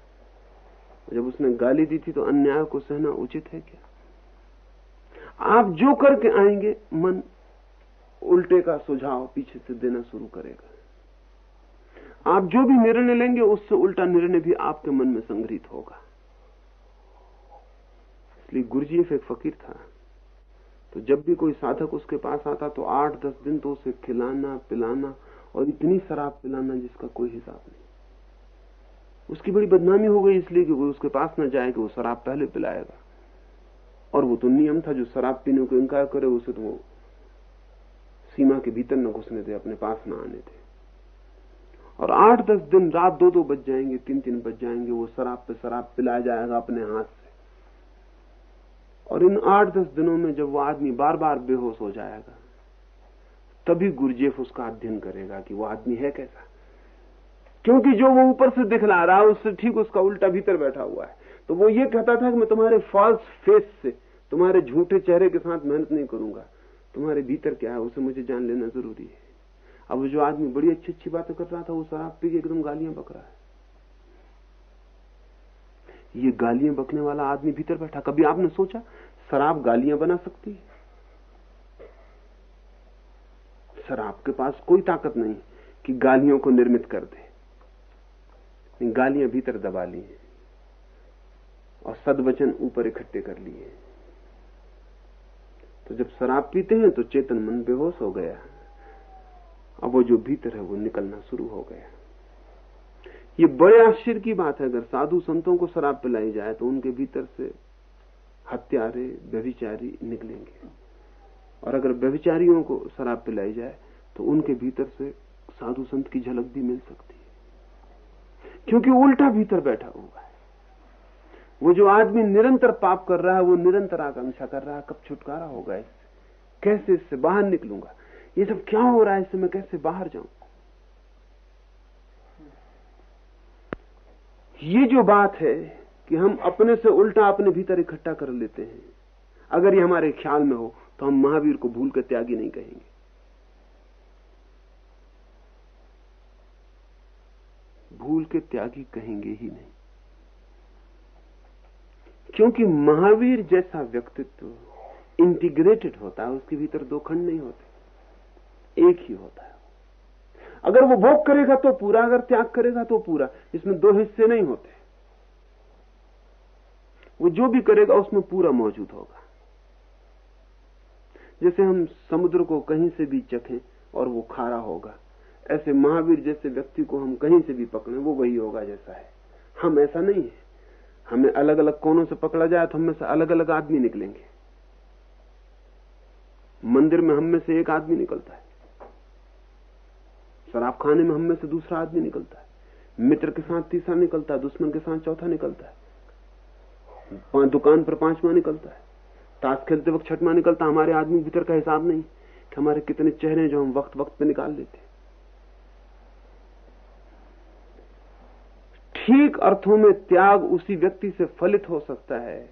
जब उसने गाली दी थी तो अन्याय को सहना उचित है क्या? आप जो करके आएँगे, मन उल्टे का सुझाव पीछे से देना शुरू करेगा। आप जो भी निर्णय लेंगे, उससे उल्टा निर्णय भी आपके मन में संग्रहित होगा। इसलिए गुरुजीफ एक फकीर था। तो जब भी कोई साधक उसके पास आता तो आठ दस दिन तो उसे खिलाना, पिलाना और इतनी शराब पिलाना जिसका कोई हिसाब नहीं। उसकी बड़ी बदनामी हो गई इसलिए कि वो उसके पास न जाए कि वो शराब पहले पिलाएगा। और वो तो नियम था, जो शराब पीने को इनकार करे, उसे तो वो सीमा के भीतर न घुसने थे अपने पास न आने थे और आठ दस दिन, रात दो दो बज जाएँगे, तीन तीन बज जाएँगे, वो शराब पे शराब पिलाया जाएगा अपने हाथ से। और इन आठ दस दिनों में जब वो आदमी बार बार बेहोश हो जाएगा तभी गुरजेफ उसका अध्ययन करेगा कि वो आदमी है कैसा। क्योंकि जो वो ऊपर से दिखला रहा है उससे ठीक उसका उल्टा भीतर बैठा हुआ है। तो वो ये कहता था कि मैं तुम्हारे फॉल्स फेस से, तुम्हारे झूठे चेहरे के साथ मेहनत नहीं करूँगा। तुम्हारे भीतर क्या है, उसे मुझे जान लेना ज़रूरी है। अब जो आदमी बड़ी अच्छी अच्छी बातें कर रहा था, वो शराब पी के एकदम गालियाँ बक रहा है। ये गालियाँ बकने वाला आदमी भीतर बैठा, कभी आपने सोचा, शराब गालियाँ बना सकती है? शराब के पास कोई ताकत नहीं कि गालियों को निर्मित कर दे। गालियाँ भीतर दबा ली और सदवचन ऊपर इकट्ठे कर लिए तो जब शराब पीते हैं तो चेतन मन बेहोश हो गया अब वो जो भीतर है वो निकलना शुरू हो गया ये बड़े आश्चर्य की बात है, अगर साधु संतों को शराब पिलाई जाए तो उनके भीतर से हत्यारे, व्यभिचारी निकलेंगे। और अगर व्यभिचारियों को शराब पिलाई जाए तो उनके भीतर से साधु संत की झलक भी मिल सकती है। क्योंकि उल्टा भीतर बैठा हुआ है। वो जो आदमी निरंतर पाप कर रहा है, वो निरंतर आकांक्षा कर रहा है, कब छुटकारा होगा इससे? कैसे इससे बाहर निकलूँगा? ये सब क्या हो रहा है इससे? मैं कैसे बाहर जाऊँ? ये जो बात है कि हम अपने से उल्टा अपने भीतर इकट्ठा कर लेते हैं, अगर ये हमारे ख्याल में हो तो हम महावीर को भूल कर त्यागी नहीं कहेंगे। भूल के त्यागी कहेंगे ही नहीं। क्योंकि महावीर जैसा व्यक्तित्व इंटीग्रेटेड होता है, उसके भीतर दो खंड नहीं होते। एक ही होता है। अगर वो भोग करेगा तो पूरा, अगर त्याग करेगा तो पूरा। इसमें दो हिस्से नहीं होते। वो जो भी करेगा, उसमें पूरा मौजूद होगा। जैसे हम समुद्र को कहीं से भी चखें और वो खारा होगा। ऐसे महावीर जैसे व्यक्ति को हम कहीं से भी पकड़े, वो वही होगा जैसा है। हम ऐसा नहीं है। हमें अलग अलग कोनों से पकड़ा जाए तो हमें से अलग अलग आदमी निकलेंगे। मंदिर में हम में से एक आदमी निकलता है। शराब खाने में हम में से दूसरा आदमी निकलता है। मित्र के साथ तीसरा निकलता है, दुश्मन के साथ चौथा निकलता है। दुकान पर पांचवा निकलता है। ताश खेलते वक्त छठवा निकलता, हमारे आदमी भीतर का हिसाब नहीं कि हमारे कितने चेहरे जो हम वक्त वक्त पे निकाल लेते। ठीक अर्थों में त्याग उसी व्यक्ति से फलित हो सकता है,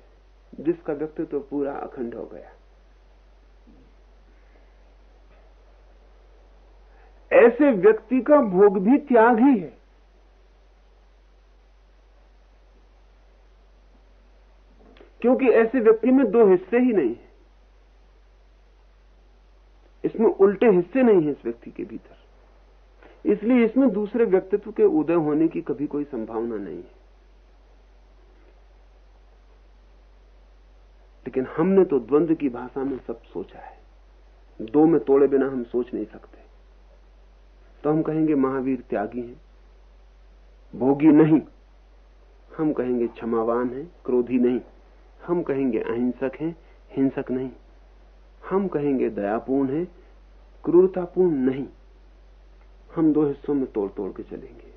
जिसका व्यक्तित्व तो पूरा अखंड हो गया। ऐसे व्यक्ति का भोग भी त्याग ही है। क्योंकि ऐसे व्यक्ति में दो हिस्से ही नहीं है। इसमें उल्टे हिस्से नहीं है इस व्यक्ति के भीतर। इसलिए इसमें दूसरे व्यक्तित्व के उदय होने की कभी कोई संभावना नहीं है। लेकिन हमने तो द्वंद्व की भाषा में सब सोचा है। दो में तोड़े बिना हम सोच नहीं सकते। तो हम कहेंगे, महावीर त्यागी हैं। भोगी नहीं। हम कहेंगे, क्षमावान है, क्रोधी नहीं। हम कहेंगे अहिंसक हैं, हिंसक नहीं। हम कहेंगे दयापूर्ण है, क्रूरतापूर्ण नहीं। हम दो हिस्सों में तोड़ तोड़ के चलेंगे।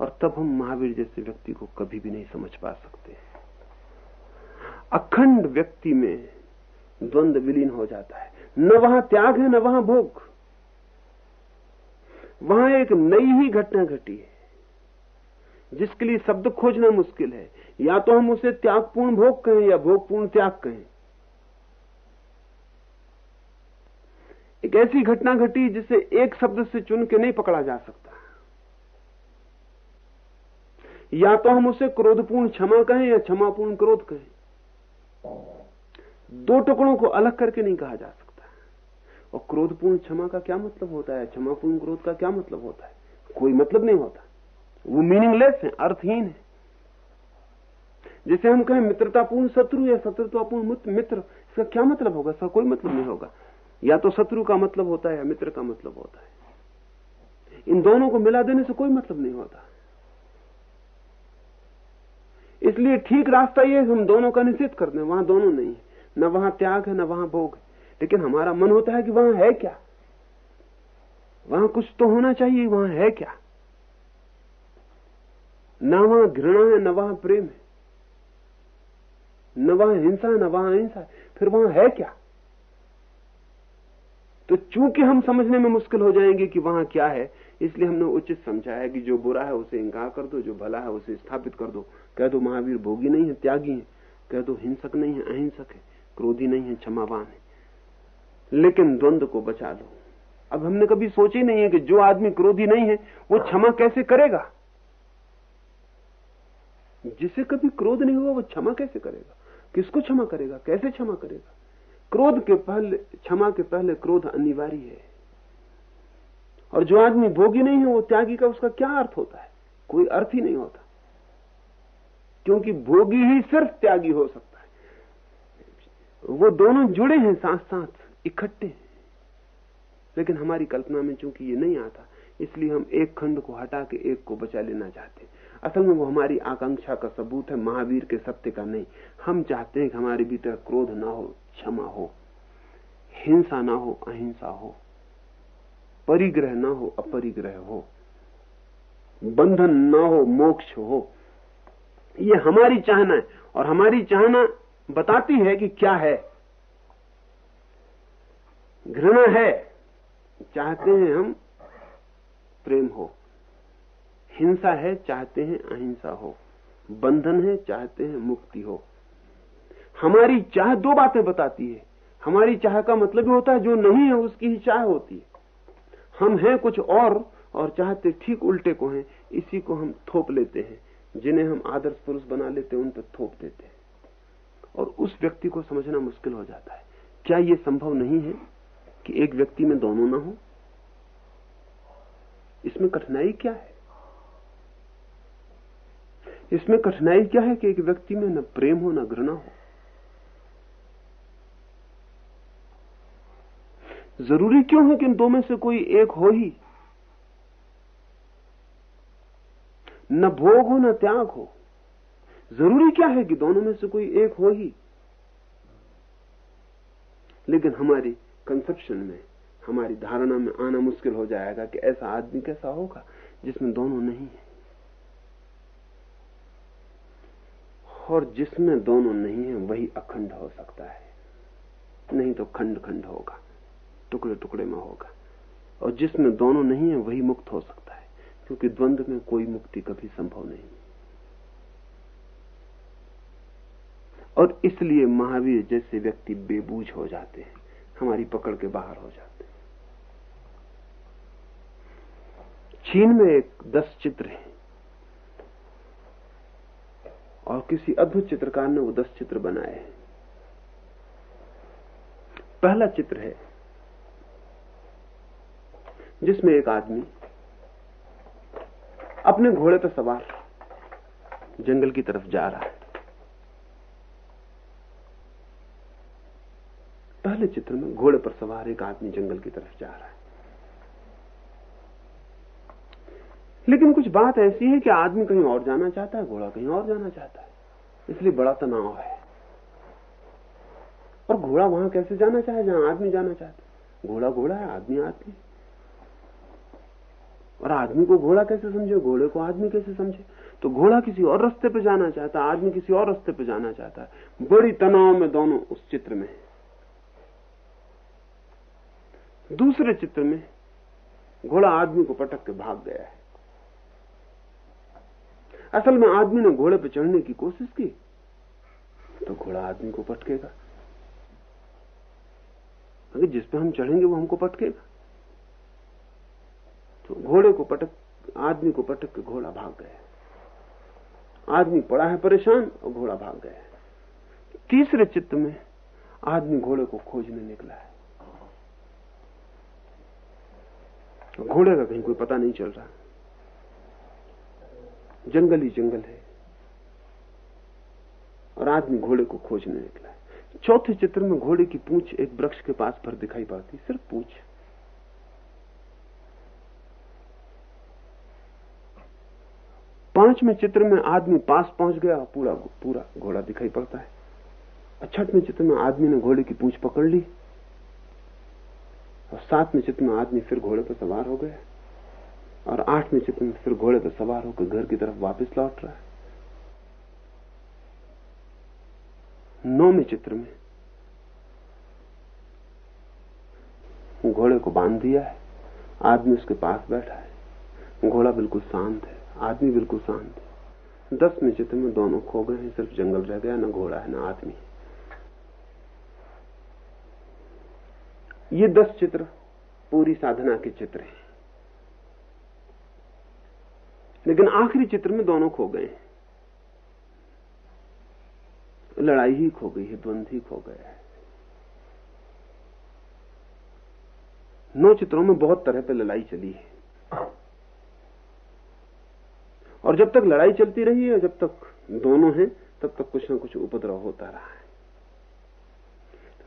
और तब हम महावीर जैसे व्यक्ति को कभी भी नहीं समझ पा सकते। अखंड व्यक्ति में द्वंद्व विलीन हो जाता है। न वहाँ त्याग है, न वहाँ भोग। वहाँ एक नई ही घटना घटी है। जिसके लिए शब्द खोजना मुश्किल है। या तो हम उसे त्यागपूर्ण भोग कहें या भोगपूर्ण त्याग कहें। एक ऐसी घटना घटी जिसे एक शब्द से चुन के नहीं पकड़ा जा सकता। या तो हम उसे क्रोधपूर्ण क्षमा कहें या क्षमापूर्ण क्रोध कहें। दो टुकड़ों को अलग करके नहीं कहा जा सकता। और क्रोधपूर्ण क्षमा का क्या मतलब होता है? क्षमापूर्ण क्रोध का क्या मतलब होता है? कोई मतलब नहीं होता। वो मीनिंगलेस है, अर्थहीन है। जैसे हम कहें मित्रतापूर्ण शत्रु या शत्रुतापूर्ण मित्र, इसका क्या मतलब होगा? इसका कोई मतलब नहीं होगा। या तो शत्रु का मतलब होता है या मित्र का मतलब होता है। इन दोनों को मिला देने से कोई मतलब नहीं होता। इसलिए ठीक रास्ता ये हम दोनों का निश्चित कर दें, वहाँ दोनों नहीं है। न वहाँ त्याग है, न वहाँ भोग है। लेकिन हमारा मन होता है कि वहाँ है क्या? वहाँ कुछ तो होना चाहिए, वहाँ है क्या? न वहाँ घृणा है न वहाँ प्रेम है। न वहाँ हिंसा है न वहाँ अहिंसा फिर वहाँ है क्या? तो चूँकि हम समझने में मुश्किल हो जाएँगे कि वहाँ क्या है, इसलिए हमने उचित समझा है कि जो बुरा है उसे इंकार कर दो, जो भला है उसे स्थापित कर दो। कह दो महावीर भोगी नहीं है, त्यागी है। कह दो हिंसक नहीं है, अहिंसक है। क्रोधी नहीं है, क्षमावान है। लेकिन द्वंद्व को बचा लो। अब हमने कभी सोची नहीं है कि जो आदमी क्रोधी नहीं है, वो क्षमा कैसे करेगा? जिसे कभी क्रोध नहीं हुआ वो क्षमा कैसे करेगा? किसको क्षमा करेगा? कैसे क्षमा करेगा? क्रोध के पहले, क्षमा के पहले क्रोध अनिवार्य है। और जो आदमी भोगी नहीं है, वो त्यागी का उसका क्या अर्थ होता है? कोई अर्थ ही नहीं होता। क्योंकि भोगी ही सिर्फ़ त्यागी हो सकता है। वो दोनों जुड़े हैं साथ साथ इकट्ठे लेकिन हमारी कल्पना में चूँकि ये नहीं आता, इसलिए हम एक खंड को हटा के एक को बचा लेना चाहते हैं। असल में वो हमारी आकांक्षा का सबूत है, महावीर के सत्य का नहीं। हम चाहते हैं कि हमारे भीतर क्रोध ना हो, क्षमा हो, हिंसा ना हो, अहिंसा हो, परिग्रह ना हो, अपरिग्रह हो, बंधन ना हो, मोक्ष हो। ये हमारी चाहना है और हमारी चाहना बताती है कि क्या है। घृणा है, चाहते हैं हम प्रेम हो। हिंसा है, चाहते हैं अहिंसा हो। बंधन है, चाहते हैं मुक्ति हो। हमारी चाह दो बातें बताती है। हमारी चाह का मतलब होता है, जो नहीं है, उसकी ही चाह होती है। हम हैं कुछ और और चाहते ठीक उल्टे को हैं, इसी को हम थोप लेते हैं। जिन्हें हम आदर्श पुरुष बना लेते हैं, उन पर थोप देते हैं। और उस व्यक्ति को समझना मुश्किल हो जाता है। क्या यह संभव नहीं है कि एक व्यक्ति में दोनों ना हो? इसमें कठिनाई क्या है? इसमें कठिनाई क्या है कि एक व्यक्ति में न प्रेम हो, न घृणा हो? ज़रूरी क्यों है कि इन दो में से कोई एक हो ही? न भोग हो, न त्याग हो। ज़रूरी क्या है कि दोनों में से कोई एक हो ही? लेकिन हमारी कंसेप्शन में, हमारी धारणा में आना मुश्किल हो जाएगा कि ऐसा आदमी कैसा होगा जिसमें दोनों नहीं है। और जिसमें दोनों नहीं है, वही अखंड हो सकता है। नहीं तो खंड खंड होगा, टुकड़े टुकड़े में होगा। और जिसमें दोनों नहीं है, वही मुक्त हो सकता है, क्योंकि द्वंद्व में कोई मुक्ति कभी संभव नहीं। और इसलिए महावीर जैसे व्यक्ति बेबूझ हो जाते हैं, हमारी पकड़ के बाहर हो जाते हैं। चीन में एक दस चित्र है। और किसी अद्भुत चित्रकार ने वो दस चित्र बनाए हैं। पहला चित्र है, जिसमें एक आदमी अपने घोड़े पर सवार जंगल की तरफ़ जा रहा है। पहले चित्र में घोड़े पर सवार एक आदमी जंगल की तरफ़ जा रहा है। लेकिन कुछ बात ऐसी है कि आदमी कहीं और जाना चाहता है, घोड़ा कहीं और जाना चाहता है। इसलिए बड़ा तनाव है। और घोड़ा वहाँ कैसे जाना चाहे, जहाँ आदमी जाना चाहता है? घोड़ा घोड़ा है, आदमी आदमी। और आदमी को घोड़ा कैसे समझे? घोड़े को आदमी कैसे समझे? तो घोड़ा किसी और रास्ते पे जाना चाहता है आदमी किसी और रास्ते पे जाना चाहता है। बड़ी तनाव में दोनों उस चित्र में दूसरे चित्र में घोड़ा आदमी को पटक के भाग गया है। असल में आदमी ने घोड़े पर चढ़ने की कोशिश की तो घोड़ा आदमी को पटकेगा। अगर जिस पे हम चढ़ेंगे, वो हमको पटकेगा। तो घोड़े को पटक, आदमी को पटक के घोड़ा भाग गया। आदमी पड़ा है परेशान और घोड़ा भाग गया। तीसरे चित्त में आदमी घोड़े को खोजने निकला है। घोड़े का कहीं कोई पता नहीं चल रहा। जंगल ही जंगल है। और आदमी घोड़े को खोजने निकला है। चौथे चित्र में घोड़े की पूंछ एक वृक्ष के पास पर दिखाई पड़ती सिर्फ़ पूछ। पाँचवें चित्र में आदमी पास पहुँच गया पूरा पूरा घोड़ा दिखाई पड़ता है। छठवें चित्र में आदमी ने घोड़े की पूंछ पकड़ ली। और सातवें चित्र में आदमी फिर घोड़े पर सवार हो गया। और आठवें चित्र में फिर घोड़े पर सवार होकर घर की तरफ़ वापस लौट रहा है। नौवें चित्र में घोड़े को बाँध दिया है। आदमी उसके पास बैठा है। घोड़ा बिल्कुल शांत है। आदमी बिल्कुल शांत है। दसवें चित्र में दोनों खो गए हैं। सिर्फ़ जंगल रह गया, ना घोड़ा है, ना आदमी ये दस चित्र पूरी साधना के चित्र हैं। लेकिन आखिरी चित्र में दोनों खो गए। लड़ाई ही खो गई है, द्वंद ही खो गया है। नौ चित्रों में बहुत तरह पे लड़ाई चली है। और जब तक लड़ाई चलती रही है, जब तक दोनों हैं, तब तक कुछ ना कुछ उपद्रव होता रहा है।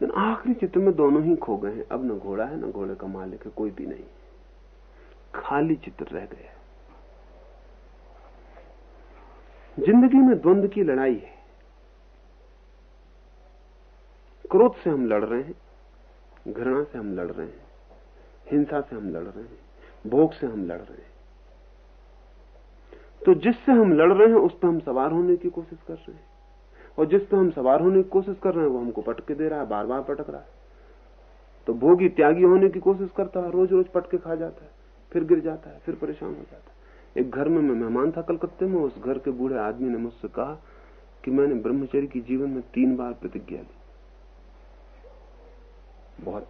लेकिन आखिरी चित्र में दोनों ही खो गए हैं। अब न घोड़ा है, न घोड़े का मालिक है, कोई भी नहीं। खाली चित्र रह गया ज़िंदगी में द्वंद्व की लड़ाई है। क्रोध से हम लड़ रहे हैं, घृणा से हम लड़ रहे हैं, हिंसा से हम लड़ रहे हैं, भोग से हम लड़ रहे हैं। तो जिससे हम लड़ रहे हैं, उस पर हम सवार होने की कोशिश कर रहे हैं। और जिस पर हम सवार होने की कोशिश कर रहे हैं, वो हमको पटके दे रहा है बार बार पटक रहा है। तो भोगी त्यागी होने की कोशिश करता है रोज रोज पटके खा जाता है, फिर गिर जाता है, फिर परेशान हो जाता है। एक घर में मैं मेहमान था कलकत्ते में, उस घर के बूढ़े आदमी ने मुझसे कहा कि मैंने ब्रह्मचर्य की जीवन में तीन बार प्रतिज्ञा ली। बहुत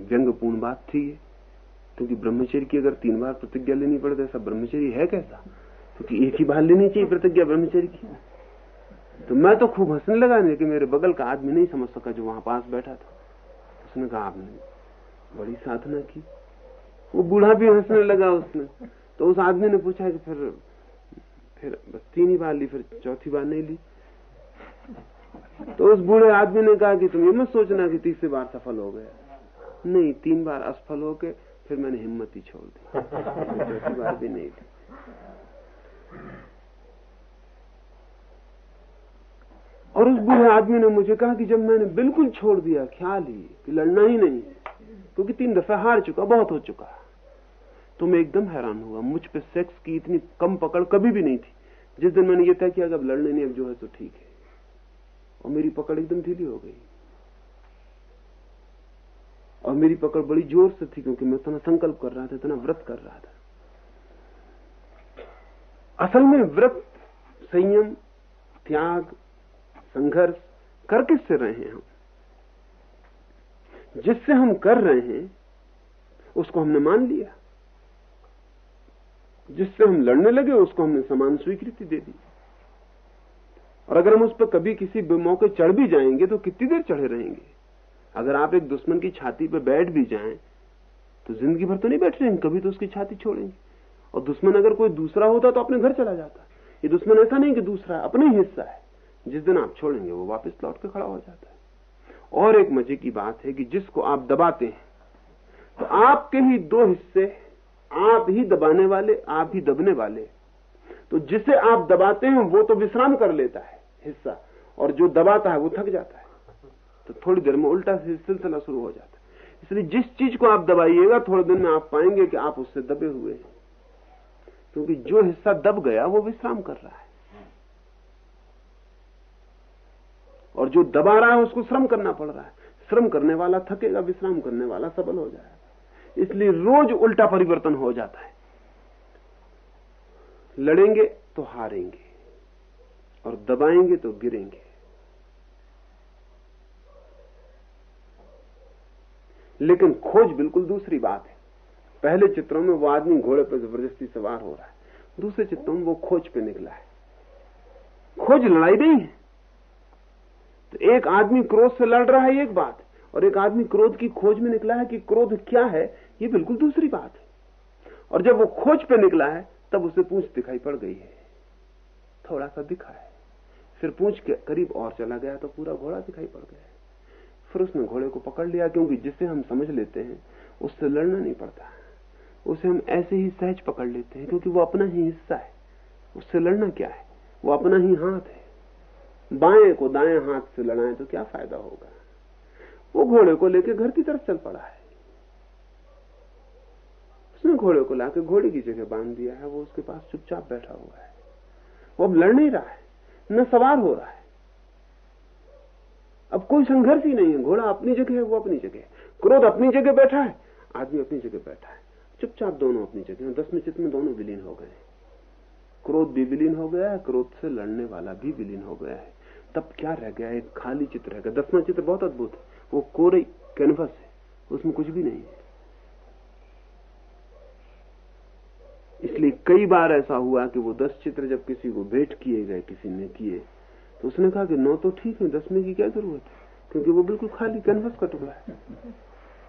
व्यंगपूर्ण बात थी ये, क्योंकि ब्रह्मचर्य की अगर तीन बार प्रतिज्ञा लेनी पड़े तो ऐसा ब्रह्मचर्य है कैसा? क्योंकि एक ही बार लेनी चाहिए प्रतिज्ञा ब्रह्मचर्य की। तो मैं तो खूब हंसने लगा नहीं कि मेरे बगल का आदमी नहीं समझ सका जो वहाँ पास बैठा था। उसने कहा, आपने बड़ी साधना की। वो बूढ़ा भी हंसने लगा उसने। तो उस आदमी ने पूछा कि फिर फिर बस तीन ही बार ली, फिर चौथी बार नहीं ली। तो उस बूढ़े आदमी ने कहा कि तुम ये मत सोचना कि तीसरी बार सफल हो गया नहीं, तीन बार असफल हो के फिर मैंने हिम्मत ही छोड़ दी। चौथी बार भी नहीं थी और उस बूढ़े आदमी ने मुझे कहा कि जब मैंने बिल्कुल छोड़ दिया, ख्याल ही कि लड़ना ही नहीं, क्योंकि तीन दफे हार चुका, बहुत हो चुका। तो मैं एकदम हैरान हुआ। मुझ पे सेक्स की इतनी कम पकड़ कभी भी नहीं थी। जिस दिन मैंने ये तय किया अब लड़ने नहीं, अब जो है तो ठीक है। और मेरी पकड़ एकदम ढीली हो गई। और मेरी पकड़ बड़ी ज़ोर से थी, क्योंकि मैं इतना संकल्प कर रहा था, इतना व्रत कर रहा था। असल में व्रत, संयम, त्याग, संघर्ष कर किससे रहे हैं हम। जिससे हम कर रहे हैं, उसको हमने मान लिया। जिससे हम लड़ने लगे, उसको हमने समान स्वीकृति दे दी। और अगर हम उस पर कभी किसी मौके चढ़ भी जाएँगे तो कितनी देर चढ़े रहेंगे? अगर आप एक दुश्मन की छाती पर बैठ भी जाएँ तो ज़िंदगी भर तो नहीं बैठ रहेंगे, कभी तो उसकी छाती छोड़ेंगे। और दुश्मन अगर कोई दूसरा होता तो अपने घर चला जाता। ये दुश्मन ऐसा नहीं कि दूसरा अपना ही हिस्सा है। जिस दिन आप छोड़ेंगे, वो वापस लौट के खड़ा हो जाता है। और एक मज़े की बात है कि जिसको आप दबाते हैं तो आपके ही दो हिस्से आप ही दबाने वाले, आप ही दबने वाले। तो जिसे आप दबाते हैं, वो तो विश्राम कर लेता है हिस्सा, और जो दबाता है, वो थक जाता है। तो थोड़ी देर में उल्टा सिलसिला शुरू हो जाता है। इसलिए जिस चीज़ को आप दबाइएगा, थोड़े दिन में आप पाएँगे कि आप उससे दबे हुए हैं। क्योंकि जो हिस्सा दब गया, वो विश्राम कर रहा है। और जो दबा रहा है, उसको श्रम करना पड़ रहा है। श्रम करने वाला, थकेगा, विश्राम करने वाला सबल हो जाएगा। इसलिए रोज उल्टा परिवर्तन हो जाता है। लड़ेंगे तो हारेंगे और दबाएँगे तो गिरेंगे। लेकिन खोज बिल्कुल दूसरी बात है। पहले चित्रों में वो आदमी घोड़े पर ज़बरदस्ती सवार हो रहा है। दूसरे चित्रों में वो खोज पे निकला है। खोज लड़ाई नहीं है। तो एक आदमी क्रोध से लड़ रहा है, एक बात। और एक आदमी क्रोध की खोज में निकला है कि क्रोध क्या है? ये बिल्कुल दूसरी बात है। और जब वो खोज पे निकला है, तब उसे पूछ दिखाई पड़ गई है। थोड़ा सा दिखा है। फिर पूछ के करीब और चला गया तो पूरा घोड़ा दिखाई पड़ गया फिर उसने घोड़े को पकड़ लिया, क्योंकि जिसे हम समझ लेते हैं, उससे लड़ना नहीं पड़ता। उसे हम ऐसे ही सहज पकड़ लेते हैं, क्योंकि वो अपना ही हिस्सा है। उससे लड़ना क्या है? वो अपना ही हाथ है। बाएँ को दाएँ हाथ से लड़ाएँ तो क्या फ़ायदा होगा? वो घोड़े को लेकर घर की तरफ़ चल पड़ा है। उसने घोड़े को लाकर घोड़े की जगह बाँध दिया है, वो उसके पास चुपचाप बैठा हुआ है। वो अब लड़ नहीं रहा है, न सवार हो रहा है। अब कोई संघर्ष ही नहीं है, घोड़ा अपनी जगह है, वो अपनी जगह है। क्रोध अपनी जगह बैठा है, आदमी अपनी जगह बैठा है। चुपचाप दोनों अपनी जगह दसवें चित्त में दोनों विलीन हो गए क्रोध भी विलीन हो गया है, क्रोध से लड़ने वाला भी विलीन हो गया है। तब क्या रह गया एक खाली चित्र रह गया। दसवां चित्र बहुत अद्भुत है। वो कोरे कैनवस है, उसमें कुछ भी नहीं है। इसलिए कई बार ऐसा हुआ कि वो दस चित्र जब किसी को भेंट किए गए, किसी ने किए तो उसने कहा कि नौ तो ठीक है दसवें की क्या ज़रूरत है? क्योंकि वो बिल्कुल खाली कैनवस का टुकड़ा है।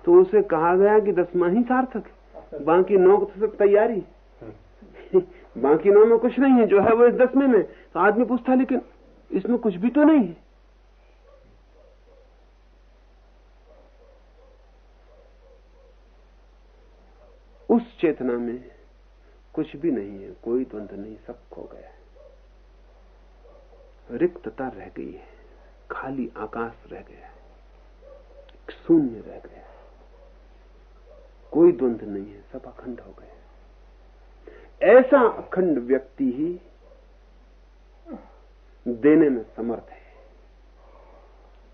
तो उसे कहा गया कि दसवा ही सार्थक है। बाकी नौ तो सब तैयारी बाकी नौ में कुछ नहीं है, जो है वो इस दसवें में। तो आदमी पूछता, लेकिन इसमें कुछ भी तो नहीं है? उस चेतना में कुछ भी नहीं है, कोई द्वंद नहीं, सब खो गया है। रिक्तता रह गई है, खाली आकाश रह गया है शून्य रह गया है। कोई द्वंद नहीं है, सब अखंड हो गए ऐसा अखंड व्यक्ति ही देने में समर्थ है।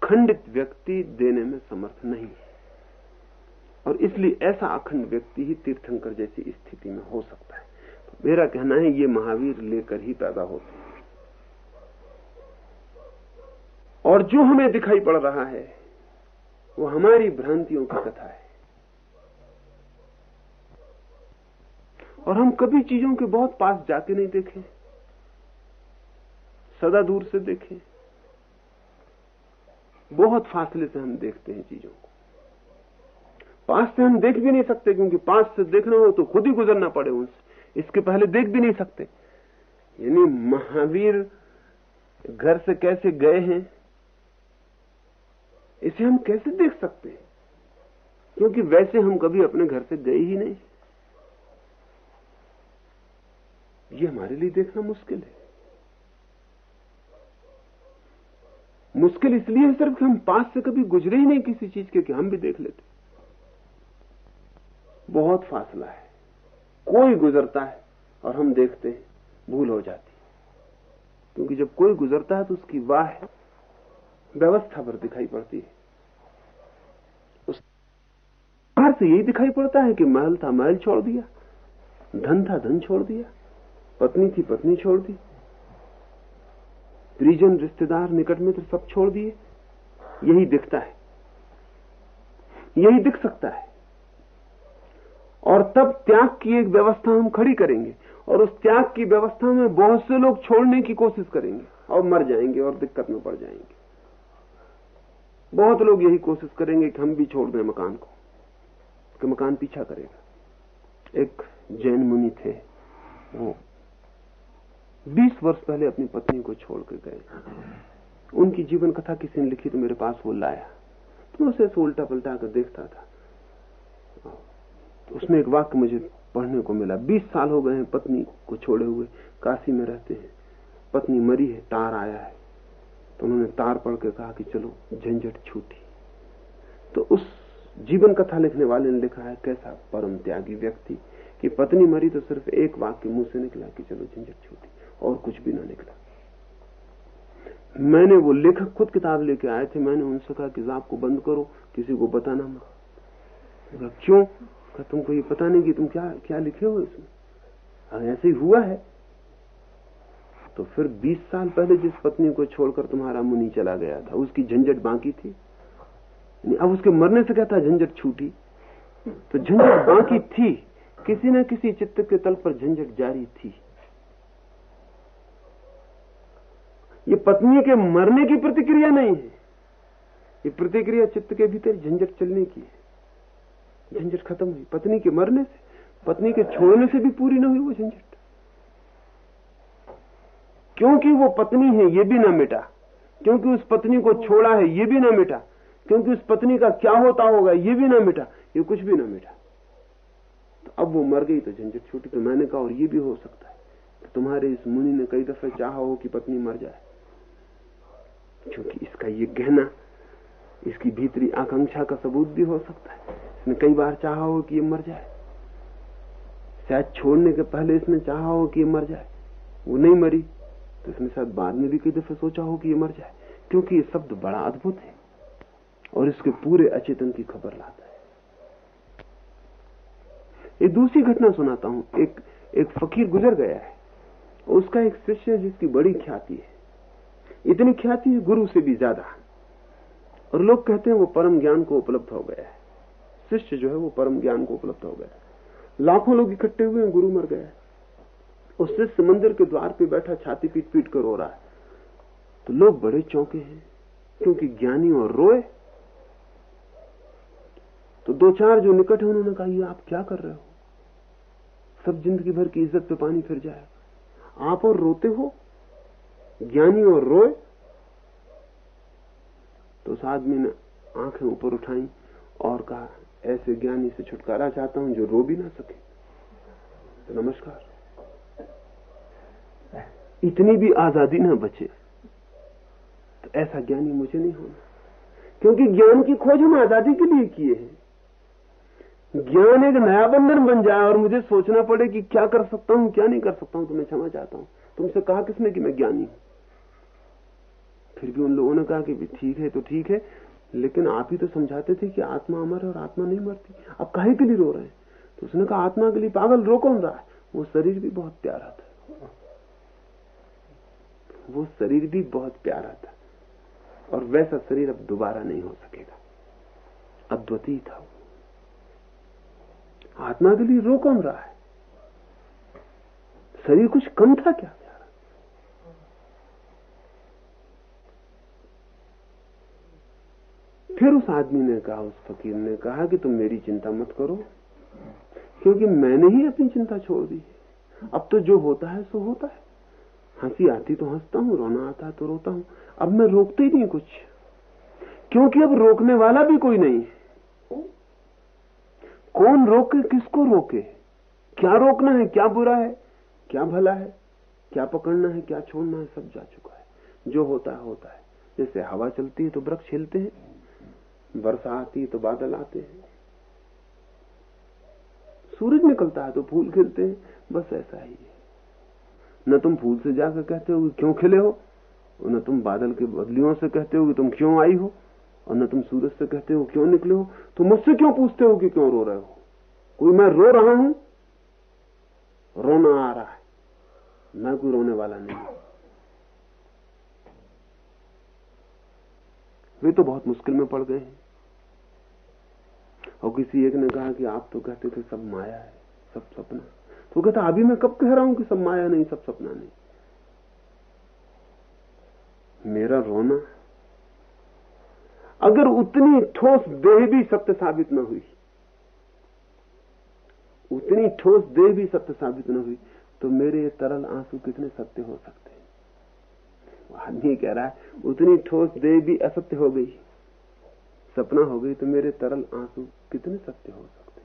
खंडित व्यक्ति देने में समर्थ नहीं है। और इसलिए ऐसा अखंड व्यक्ति ही तीर्थंकर जैसी स्थिति में हो सकता है। मेरा कहना है, ये महावीर लेकर ही पैदा होते और जो हमें दिखाई पड़ रहा है, वो हमारी भ्रांतियों की कथा है। और हम कभी चीज़ों के बहुत पास जाके नहीं देखे। सदा दूर से देखे। बहुत फासले से हम देखते हैं चीज़ों को। पास से हम देख भी नहीं सकते, क्योंकि पास से देखना हो तो खुद ही गुजरना पड़े उनसे। इसके पहले देख भी नहीं सकते। यानी महावीर घर से कैसे गए हैं, इसे हम कैसे देख सकते हैं? क्योंकि वैसे हम कभी अपने घर से गए ही नहीं। ये हमारे लिए देखना मुश्किल है। मुश्किल इसलिए है सिर्फ़ कि हम पास से कभी गुजरे ही नहीं किसी चीज़ के कि हम भी देख लेते। बहुत फासला है। कोई गुजरता है और हम देखते हैं, भूल हो जाती है। क्योंकि जब कोई गुजरता है तो उसकी वाह व्यवस्था पर दिखाई पड़ती है। उस बाहर से यही दिखाई पड़ता है कि महल था महल छोड़ दिया, धन था धन छोड़ दिया, पत्नी थी पत्नी छोड़ दी, परिजन, रिश्तेदार, निकट मित्र सब छोड़ दिए। यही दिखता है। यही दिख सकता है। और तब त्याग की एक व्यवस्था हम खड़ी करेंगे और उस त्याग की व्यवस्था में बहुत से लोग छोड़ने की कोशिश करेंगे। और मर जाएँगे और दिक्कत में पड़ जाएँगे। बहुत लोग यही कोशिश करेंगे कि हम भी छोड़ दें मकान को, कि मकान पीछा करेगा। एक जैन मुनि थे, वो बीस वर्ष पहले अपनी पत्नी को छोड़ के गए। उनकी जीवन कथा किसी ने लिखी तो मेरे पास वो लाया। तो उसे उल्टा पलटा कर देखता था। तो उसमें एक वाक्य मुझे पढ़ने को मिला। बीस साल हो गए हैं पत्नी को छोड़े हुए, काशी में रहते हैं। पत्नी मरी है, तार आया है। तो उन्होंने तार पढ़ के कहा कि चलो, झंझट छूटी। तो उस जीवन कथा लिखने वाले ने लिखा है, कैसा परम त्यागी व्यक्ति कि पत्नी मरी तो सिर्फ़ एक वाक्य मुँह से निकला कि चलो, झंझट छूटी। और कुछ भी ना निकला। मैंने वो लेखक खुद किताब लेके आए थे, मैंने उनसे कहा कि आपको बंद करो, किसी को बताना मत। क्यों? तुमको ये पता नहीं कि तुम क्या क्या लिखे हो इसमें। हाँ, ऐसे ही हुआ है। तो फिर 20 साल पहले जिस पत्नी को छोड़कर तुम्हारा मुनि चला गया था उसकी झंझट बाकी थी। अब उसके मरने से क्या था? झंझट छूटी। तो झंझट बाकी थी। किसी न किसी चित्त के तल पर झंझट जारी थी। ये पत्नी के मरने की प्रतिक्रिया नहीं है। ये प्रतिक्रिया चित्त के भीतर झंझट चलने की है। झंझट खत्म हुई। पत्नी के मरने से, पत्नी के छोड़ने से भी पूरी न हुई वो झंझट। क्योंकि वो पत्नी है, ये भी ना मिटा। क्योंकि उस पत्नी को छोड़ा है, ये भी ना मिटा। क्योंकि उस पत्नी का क्या होता होगा, ये भी ना मिटा। ये कुछ भी ना मिटा। तो अब वो मर गई तो झंझट छूटी तो मैंने कहा, और ये भी हो सकता है तो तुम्हारे इस मुनि ने कई दफे चाहा हो कि पत्नी मर जाए। क्योंकि इसका ये गहना इसकी भीतरी आकांक्षा का सबूत भी हो सकता है। इसने कई बार चाहा हो कि ये मर जाए। शायद छोड़ने के पहले इसने चाहा हो कि ये मर जाए। वो नहीं मरी तो इसने शायद बाद में भी कई दफे सोचा हो कि ये मर जाए। क्योंकि ये शब्द बड़ा अद्भुत है और इसके पूरे अचेतन की खबर लाता है। एक दूसरी घटना सुनाता हूँ। एक एक फकीर गुजर गया है उसका एक शिष्य जिसकी बड़ी ख्याति है। इतनी ख्याति गुरु से भी ज़्यादा और लोग कहते हैं वो परम ज्ञान को उपलब्ध हो गया है। शिष्य जो है वो परम ज्ञान को उपलब्ध हो गया लाखों लोग इकट्ठे हुए गुरु मर गया उस शिष्य मंदिर के द्वार पे बैठा, छाती पीट पीट कर रो रहा है। तो लोग बड़े चौंके हैं, क्योंकि ज्ञानी और रोए। तो दो चार जो निकट है, उन्होंने कहा आप क्या कर रहे हो? सब ज़िंदगी भर की इज़्ज़त पे पानी फिर जाएगा आप और रोते हो, ज्ञानी और रोए तो उस आदमी ने आँखें ऊपर उठाई और कहा, ऐसे ज्ञानी से छुटकारा चाहता हूँ जो रो भी ना सके। तो नमस्कार। इतनी भी आज़ादी ना बचे तो ऐसा ज्ञानी मुझे नहीं होना। क्योंकि ज्ञान की खोज हम आज़ादी के लिए किए हैं। ज्ञान एक नया बंधन बन जाए और मुझे सोचना पड़े कि क्या कर सकता हूँ, क्या नहीं कर सकता हूँ तो मैं क्षमा चाहता हूँ। तुमसे कहा किसने कि मैं ज्ञानी हूँ? फिर भी उन लोगों ने कहा कि ठीक है तो ठीक है। लेकिन आप ही तो समझाते थे कि आत्मा अमर है और आत्मा नहीं मरती। अब काहे के लिए रो रहे हैं? तो उसने कहा, आत्मा के लिए पागल रो कौन रहा है? वो शरीर भी बहुत प्यारा था। वो शरीर भी बहुत प्यारा था। और वैसा शरीर अब दोबारा नहीं हो सकेगा। अद्वितीय था वो। आत्मा के लिए रो कौन रहा है? शरीर कुछ कम था क्या? फिर उस आदमी ने कहा, उस फकीर ने कहा कि तुम मेरी चिंता मत करो, क्योंकि मैंने ही अपनी चिंता छोड़ दी अब तो जो होता है, सो होता है। हँसी आती तो हंसता हूँ, रोना आता है तो रोता हूँ। अब मैं रोकते ही नहीं कुछ, क्योंकि अब रोकने वाला भी कोई नहीं है। कौन रोके, किसको रोके? क्या रोकना है, क्या बुरा है, क्या भला है, क्या पकड़ना है, क्या छोड़ना है, सब जा चुका है। जो होता है होता है। जैसे हवा चलती है तो वृक्ष हिलते हैं। वर्षा आती है तो बादल आते हैं। सूरज निकलता है तो फूल खिलते हैं। बस ऐसा ही है। न तुम फूल से जाकर कहते हो क्यों खिले हो, और न तुम बादल के बदलियों से कहते हो कि तुम क्यों आई हो, और न तुम सूरज से कहते हो क्यों निकले हो। तो मुझसे क्यों पूछते हो कि क्यों रो रहे हो? कोई मैं रो रहा हूँ? रोना आ रहा है। मैं कोई रोने वाला नहीं। वे तो बहुत मुश्किल में पड़ गए हैं। और किसी एक ने कहा कि आप तो कहते थे सब माया है, सब सपना। तो कहता, अभी मैं कब कह रहा हूँ कि सब माया नहीं, सब सपना नहीं? मेरा रोना, अगर उतनी ठोस देह भी सत्य साबित न हुई, उतनी ठोस देह भी सत्य साबित न हुई तो मेरे तरल आँसू कितने सत्य हो सकते हैं? आदमी कह रहा है, उतनी ठोस देह भी असत्य हो गई। सपना हो गई तो मेरे तरल आँसू कितने सत्य हो सकते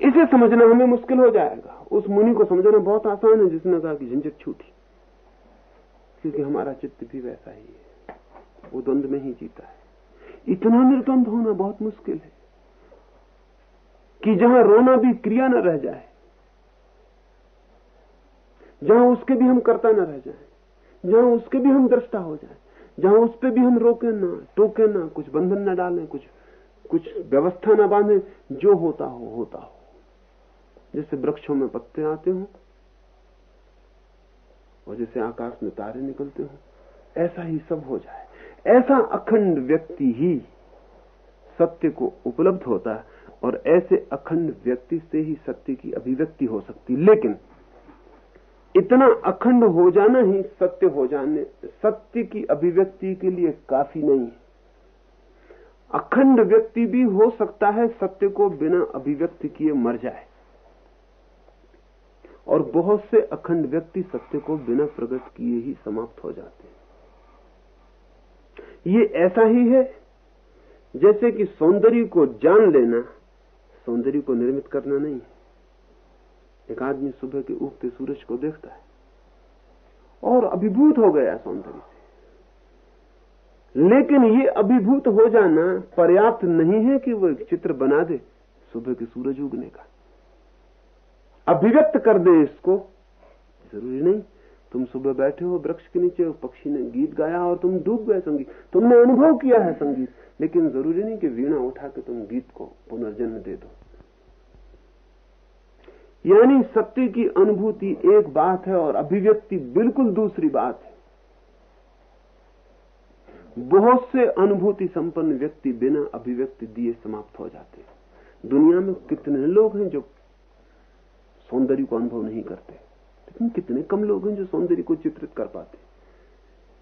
इसे समझना हमें मुश्किल हो जाएगा। उस मुनि को समझना बहुत आसान है जिसने कहा कि झंझट छूटी। क्योंकि हमारा चित्त भी वैसा ही है। वो द्वंद में ही जीता है। इतना निर्द्वंद होना बहुत मुश्किल है कि जहाँ रोना भी क्रिया न रह जाए, जहाँ उसके भी हम करता न रह जाए, जहाँ उसके भी हम दृष्टा हो जाए जहाँ उस पर भी हम रोके ना, टोके ना, कुछ बंधन न डालें, कुछ कुछ व्यवस्था न बांधे, जो होता हो होता हो। जैसे वृक्षों में पत्ते आते हो, और जैसे आकाश में तारे निकलते हो, ऐसा ही सब हो जाए। ऐसा अखंड व्यक्ति ही सत्य को उपलब्ध होता है, और ऐसे अखंड व्यक्ति से ही सत्य की अभिव्यक्ति हो सकती। लेकिन इतना अखंड हो जाना ही सत्य हो जाने, सत्य की अभिव्यक्ति के लिए काफ़ी नहीं है। अखंड व्यक्ति भी हो सकता है सत्य को बिना अभिव्यक्त किए मर जाए। और बहुत से अखंड व्यक्ति सत्य को बिना प्रकट किए ही समाप्त हो जाते हैं। ये ऐसा ही है, जैसे कि सौंदर्य को जान लेना, सौंदर्य को निर्मित करना नहीं एक आदमी सुबह के उगते सूरज को देखता है और अभिभूत हो गया सौंदर्य से। लेकिन ये अभिभूत हो जाना पर्याप्त नहीं है कि वो एक चित्र बना दे सुबह के सूरज उगने का। अभिव्यक्त कर दे इसको। ज़रूरी नहीं, तुम सुबह बैठे हो, वृक्ष के नीचे पक्षी ने गीत गाया और तुम डूब गए संगीत। तुमने अनुभव किया है संगीत, लेकिन ज़रूरी नहीं कि वीणा उठा के तुम गीत को पुनर्जन्म दे दो। यानी सत्य की अनुभूति एक बात है और अभिव्यक्ति बिल्कुल दूसरी बात है। बहुत से अनुभूति संपन्न व्यक्ति बिना अभिव्यक्ति दिए समाप्त हो जाते हैं। दुनिया में कितने लोग हैं जो सौंदर्य को अनुभव नहीं करते? लेकिन कितने कम लोग हैं जो सौंदर्य को चित्रित कर पाते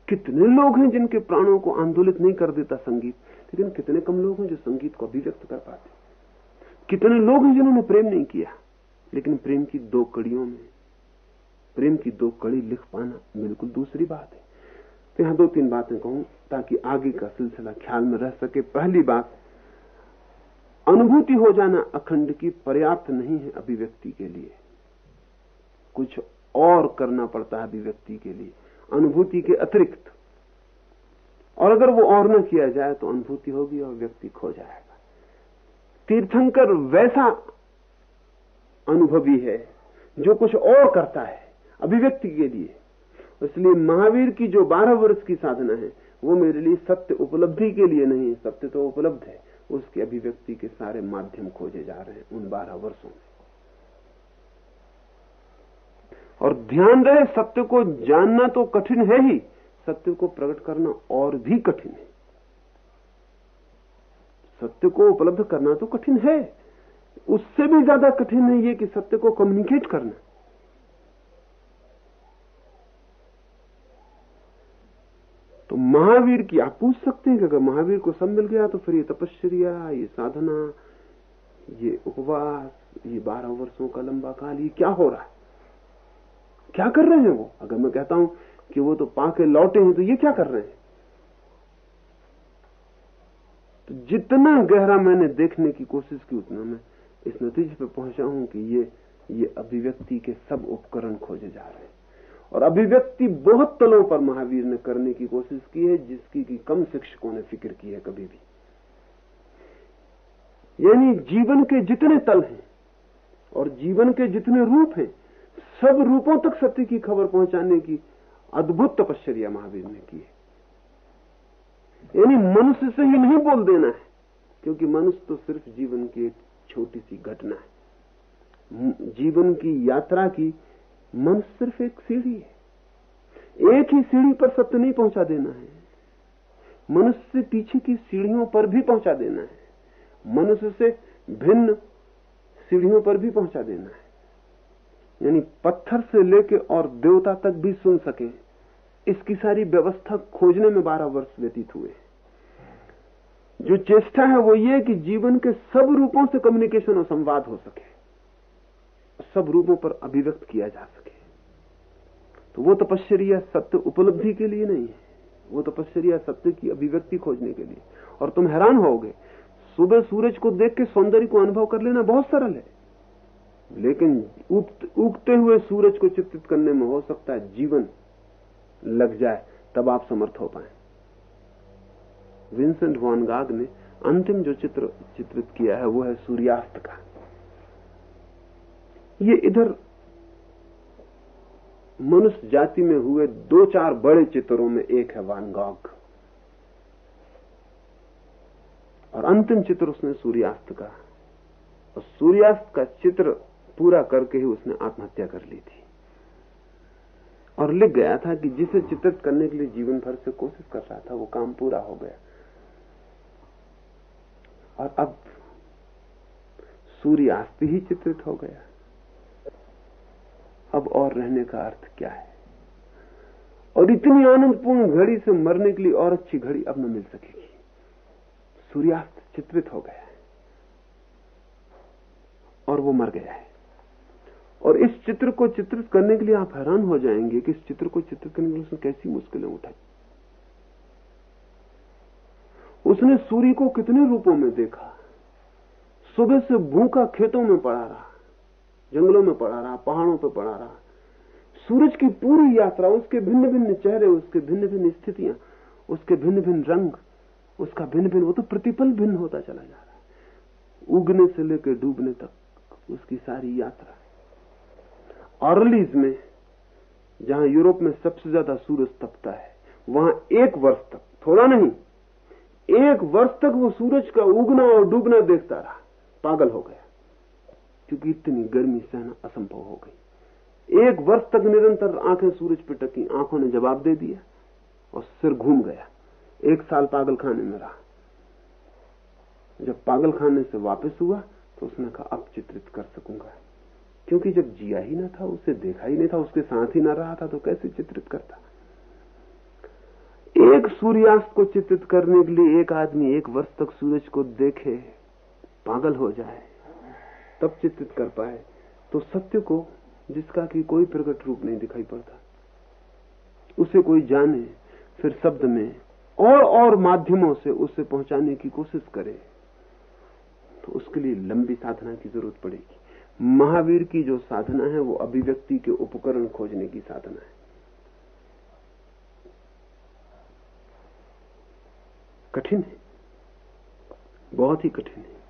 कितने लोग हैं जिनके प्राणों को आंदोलित नहीं कर देता संगीत? लेकिन कितने कम लोग हैं जो संगीत को अभिव्यक्त कर पाते कितने लोग हैं जिन्होंने प्रेम नहीं किया? लेकिन प्रेम की दो कड़ियों में, प्रेम की दो कड़ी लिख पाना बिल्कुल दूसरी बात है। तो यहाँ दो तीन बातें कहूँ ताकि आगे का सिलसिला ख्याल में रह सके। पहली बात, अनुभूति हो जाना अखंड की पर्याप्त नहीं है अभिव्यक्ति के लिए। कुछ और करना पड़ता है अभिव्यक्ति के लिए, अनुभूति के अतिरिक्त। और अगर वो और न किया जाए तो अनुभूति होगी और व्यक्ति खो जाएगा। तीर्थंकर वैसा अनुभवी है, जो कुछ और करता है, अभिव्यक्ति के लिए। इसलिए महावीर की जो बारह वर्ष की साधना है, वो मेरे लिए सत्य उपलब्धि के लिए नहीं है सत्य तो उपलब्ध है। उसकी अभिव्यक्ति के सारे माध्यम खोजे जा रहे हैं उन बारह वर्षों में। और ध्यान रहे, सत्य को जानना तो कठिन है ही, सत्य को प्रकट करना और भी कठिन है। सत्य को उपलब्ध करना तो कठिन है उससे भी ज़्यादा कठिन है ये कि सत्य को कम्युनिकेट करना। तो महावीर की आप पूछ सकते हैं कि अगर महावीर को सब मिल गया तो फिर ये तपस्या ये साधना, ये उपवास, ये बारह वर्षों का लंबा काल, ये क्या हो रहा है? क्या कर रहे हैं वो? अगर मैं कहता हूँ कि वो तो पाके लौटे हैं तो ये क्या कर रहे हैं? तो जितना गहरा मैंने देखने की कोशिश की, उतना मैं इस नतीजे पे पहुँचा हूँ कि ये ये अभिव्यक्ति के सब उपकरण खोजे जा रहे हैं। और अभिव्यक्ति बहुत तलों पर महावीर ने करने की कोशिश की है, जिसकी की कम शिक्षकों ने फ़िक्र की है कभी भी। यानी जीवन के जितने तल हैं और जीवन के जितने रूप हैं, सब रूपों तक सत्य की खबर पहुँचाने की अद्भुत तपश्चर्या महावीर ने की है। यानी मनुष्य से ही नहीं बोल देना है, क्योंकि मनुष्य तो सिर्फ़ जीवन की एक छोटी सी घटना है। जीवन की यात्रा की मनुष्य सिर्फ़ एक सीढ़ी है। एक ही सीढ़ी पर सत्य नहीं पहुँचा देना है। मनुष्य से पीछे की सीढ़ियों पर भी पहुँचा देना है। मनुष्य से भिन्न सीढ़ियों पर भी पहुँचा देना है। यानी पत्थर से लेके और देवता तक भी सुन सके। इसकी सारी व्यवस्था खोजने में बारह वर्ष व्यतीत हुए। जो चेष्टा है वो ये कि जीवन के सब रूपों से कम्युनिकेशन और संवाद हो सके। सब रूपों पर अभिव्यक्त किया जा सके। तो वो तपश्चर्या सत्य उपलब्धि के लिए नहीं है। वो तपश्चर्या सत्य की अभिव्यक्ति खोजने के लिए। और तुम हैरान होगे, सुबह सूरज को देख के सौंदर्य को अनुभव कर लेना बहुत सरल है। लेकिन उगते हुए सूरज को चित्रित करने में हो सकता है जीवन लग जाए, तब आप समर्थ हो पाए। विंसेंट वॉन गाग ने अंतिम जो चित्र चित्रित किया है, वो है सूर्यास्त का। ये इधर मनुष्य जाति में हुए दो चार बड़े चित्रों में एक है वान गॉग और अंतिम चित्र उसने सूर्यास्त का। और सूर्यास्त का चित्र पूरा करके ही उसने आत्महत्या कर ली थी। और लिख गया था कि जिसे चित्रित करने के लिए जीवन भर से कोशिश कर रहा था, वो काम पूरा हो गया। और अब सूर्यास्त ही चित्रित हो गया। अब और रहने का अर्थ क्या है? और इतनी आनंदपूर्ण घड़ी से मरने के लिए और अच्छी घड़ी अब न मिल सकेगी। सूर्यास्त चित्रित हो गया है। और वो मर गया है। और इस चित्र को चित्रित करने के लिए आप हैरान हो जाएँगे कि इस चित्र को चित्रित करने के लिए उसने कैसी मुश्किलें उठाई। उसने सूर्य को कितने रूपों में देखा? सुबह से भूखा खेतों में पड़ा रहा, जंगलों में पड़ा रहा, पहाड़ों पर पड़ा रहा। सूरज की पूरी यात्रा, उसके भिन्न भिन्न चेहरे, उसके भिन्न भिन्न स्थितियाँ, उसके भिन्न भिन्न रंग, उसका भिन्न भिन्न वो तो प्रतिपल भिन्न होता चला जा रहा है। उगने से लेकर डूबने तक उसकी सारी यात्रा। ऑर्लीज में, जहाँ यूरोप में सबसे ज़्यादा सूरज तपता है, वहाँ एक वर्ष तक, थोड़ा नहीं एक वर्ष तक वो सूरज का उगना और डूबना देखता रहा। पागल हो गया। क्योंकि इतनी गर्मी सहना असंभव हो गई। एक वर्ष तक निरंतर आँखें सूरज पर टकी, आँखों ने जवाब दे दिया और सिर घूम गया। एक साल पागल खाने में रहा। जब पागल खाने से वापस हुआ तो उसने कहा, अब चित्रित कर सकूँगा। क्योंकि जब जिया ही ना था, उसे देखा ही नहीं था, उसके साथ ही ना रहा था तो कैसे चित्रित करता? एक सूर्यास्त को चित्रित करने के लिए एक आदमी एक वर्ष तक सूरज को देखे, पागल हो जाए, तब चित्रित कर पाए तो सत्य को जिसका कि कोई प्रकट रूप नहीं दिखाई पड़ता। उसे कोई जाने, फिर शब्द में और और माध्यमों से उसे पहुँचाने की कोशिश करे तो उसके लिए लंबी साधना की ज़रूरत पड़ेगी। महावीर की जो साधना है, वो अभिव्यक्ति के उपकरण खोजने की साधना है। कठिन है। बहुत ही कठिन है।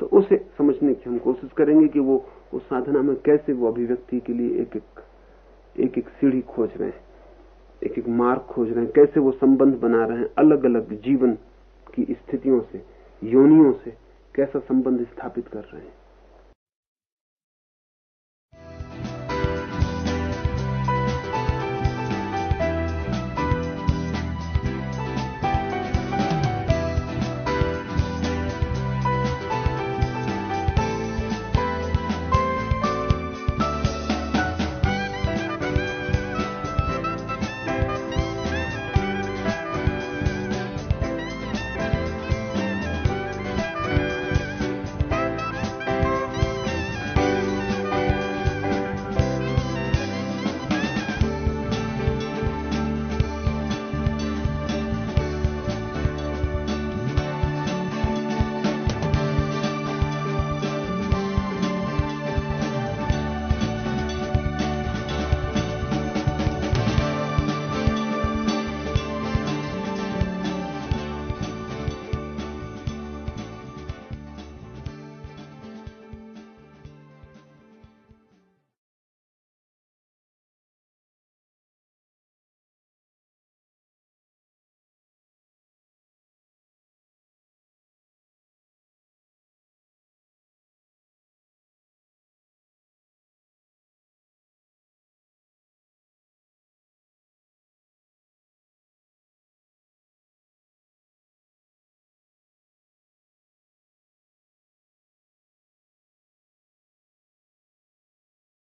तो उसे समझने की हम कोशिश करेंगे कि वो उस साधना में कैसे वो अभिव्यक्ति के लिए एक एक एक एक सीढ़ी खोज रहे हैं, एक एक मार्ग खोज रहे हैं, कैसे वो संबंध बना रहे हैं अलग अलग जीवन की स्थितियों से, योनियों से कैसा संबंध स्थापित कर रहे हैं।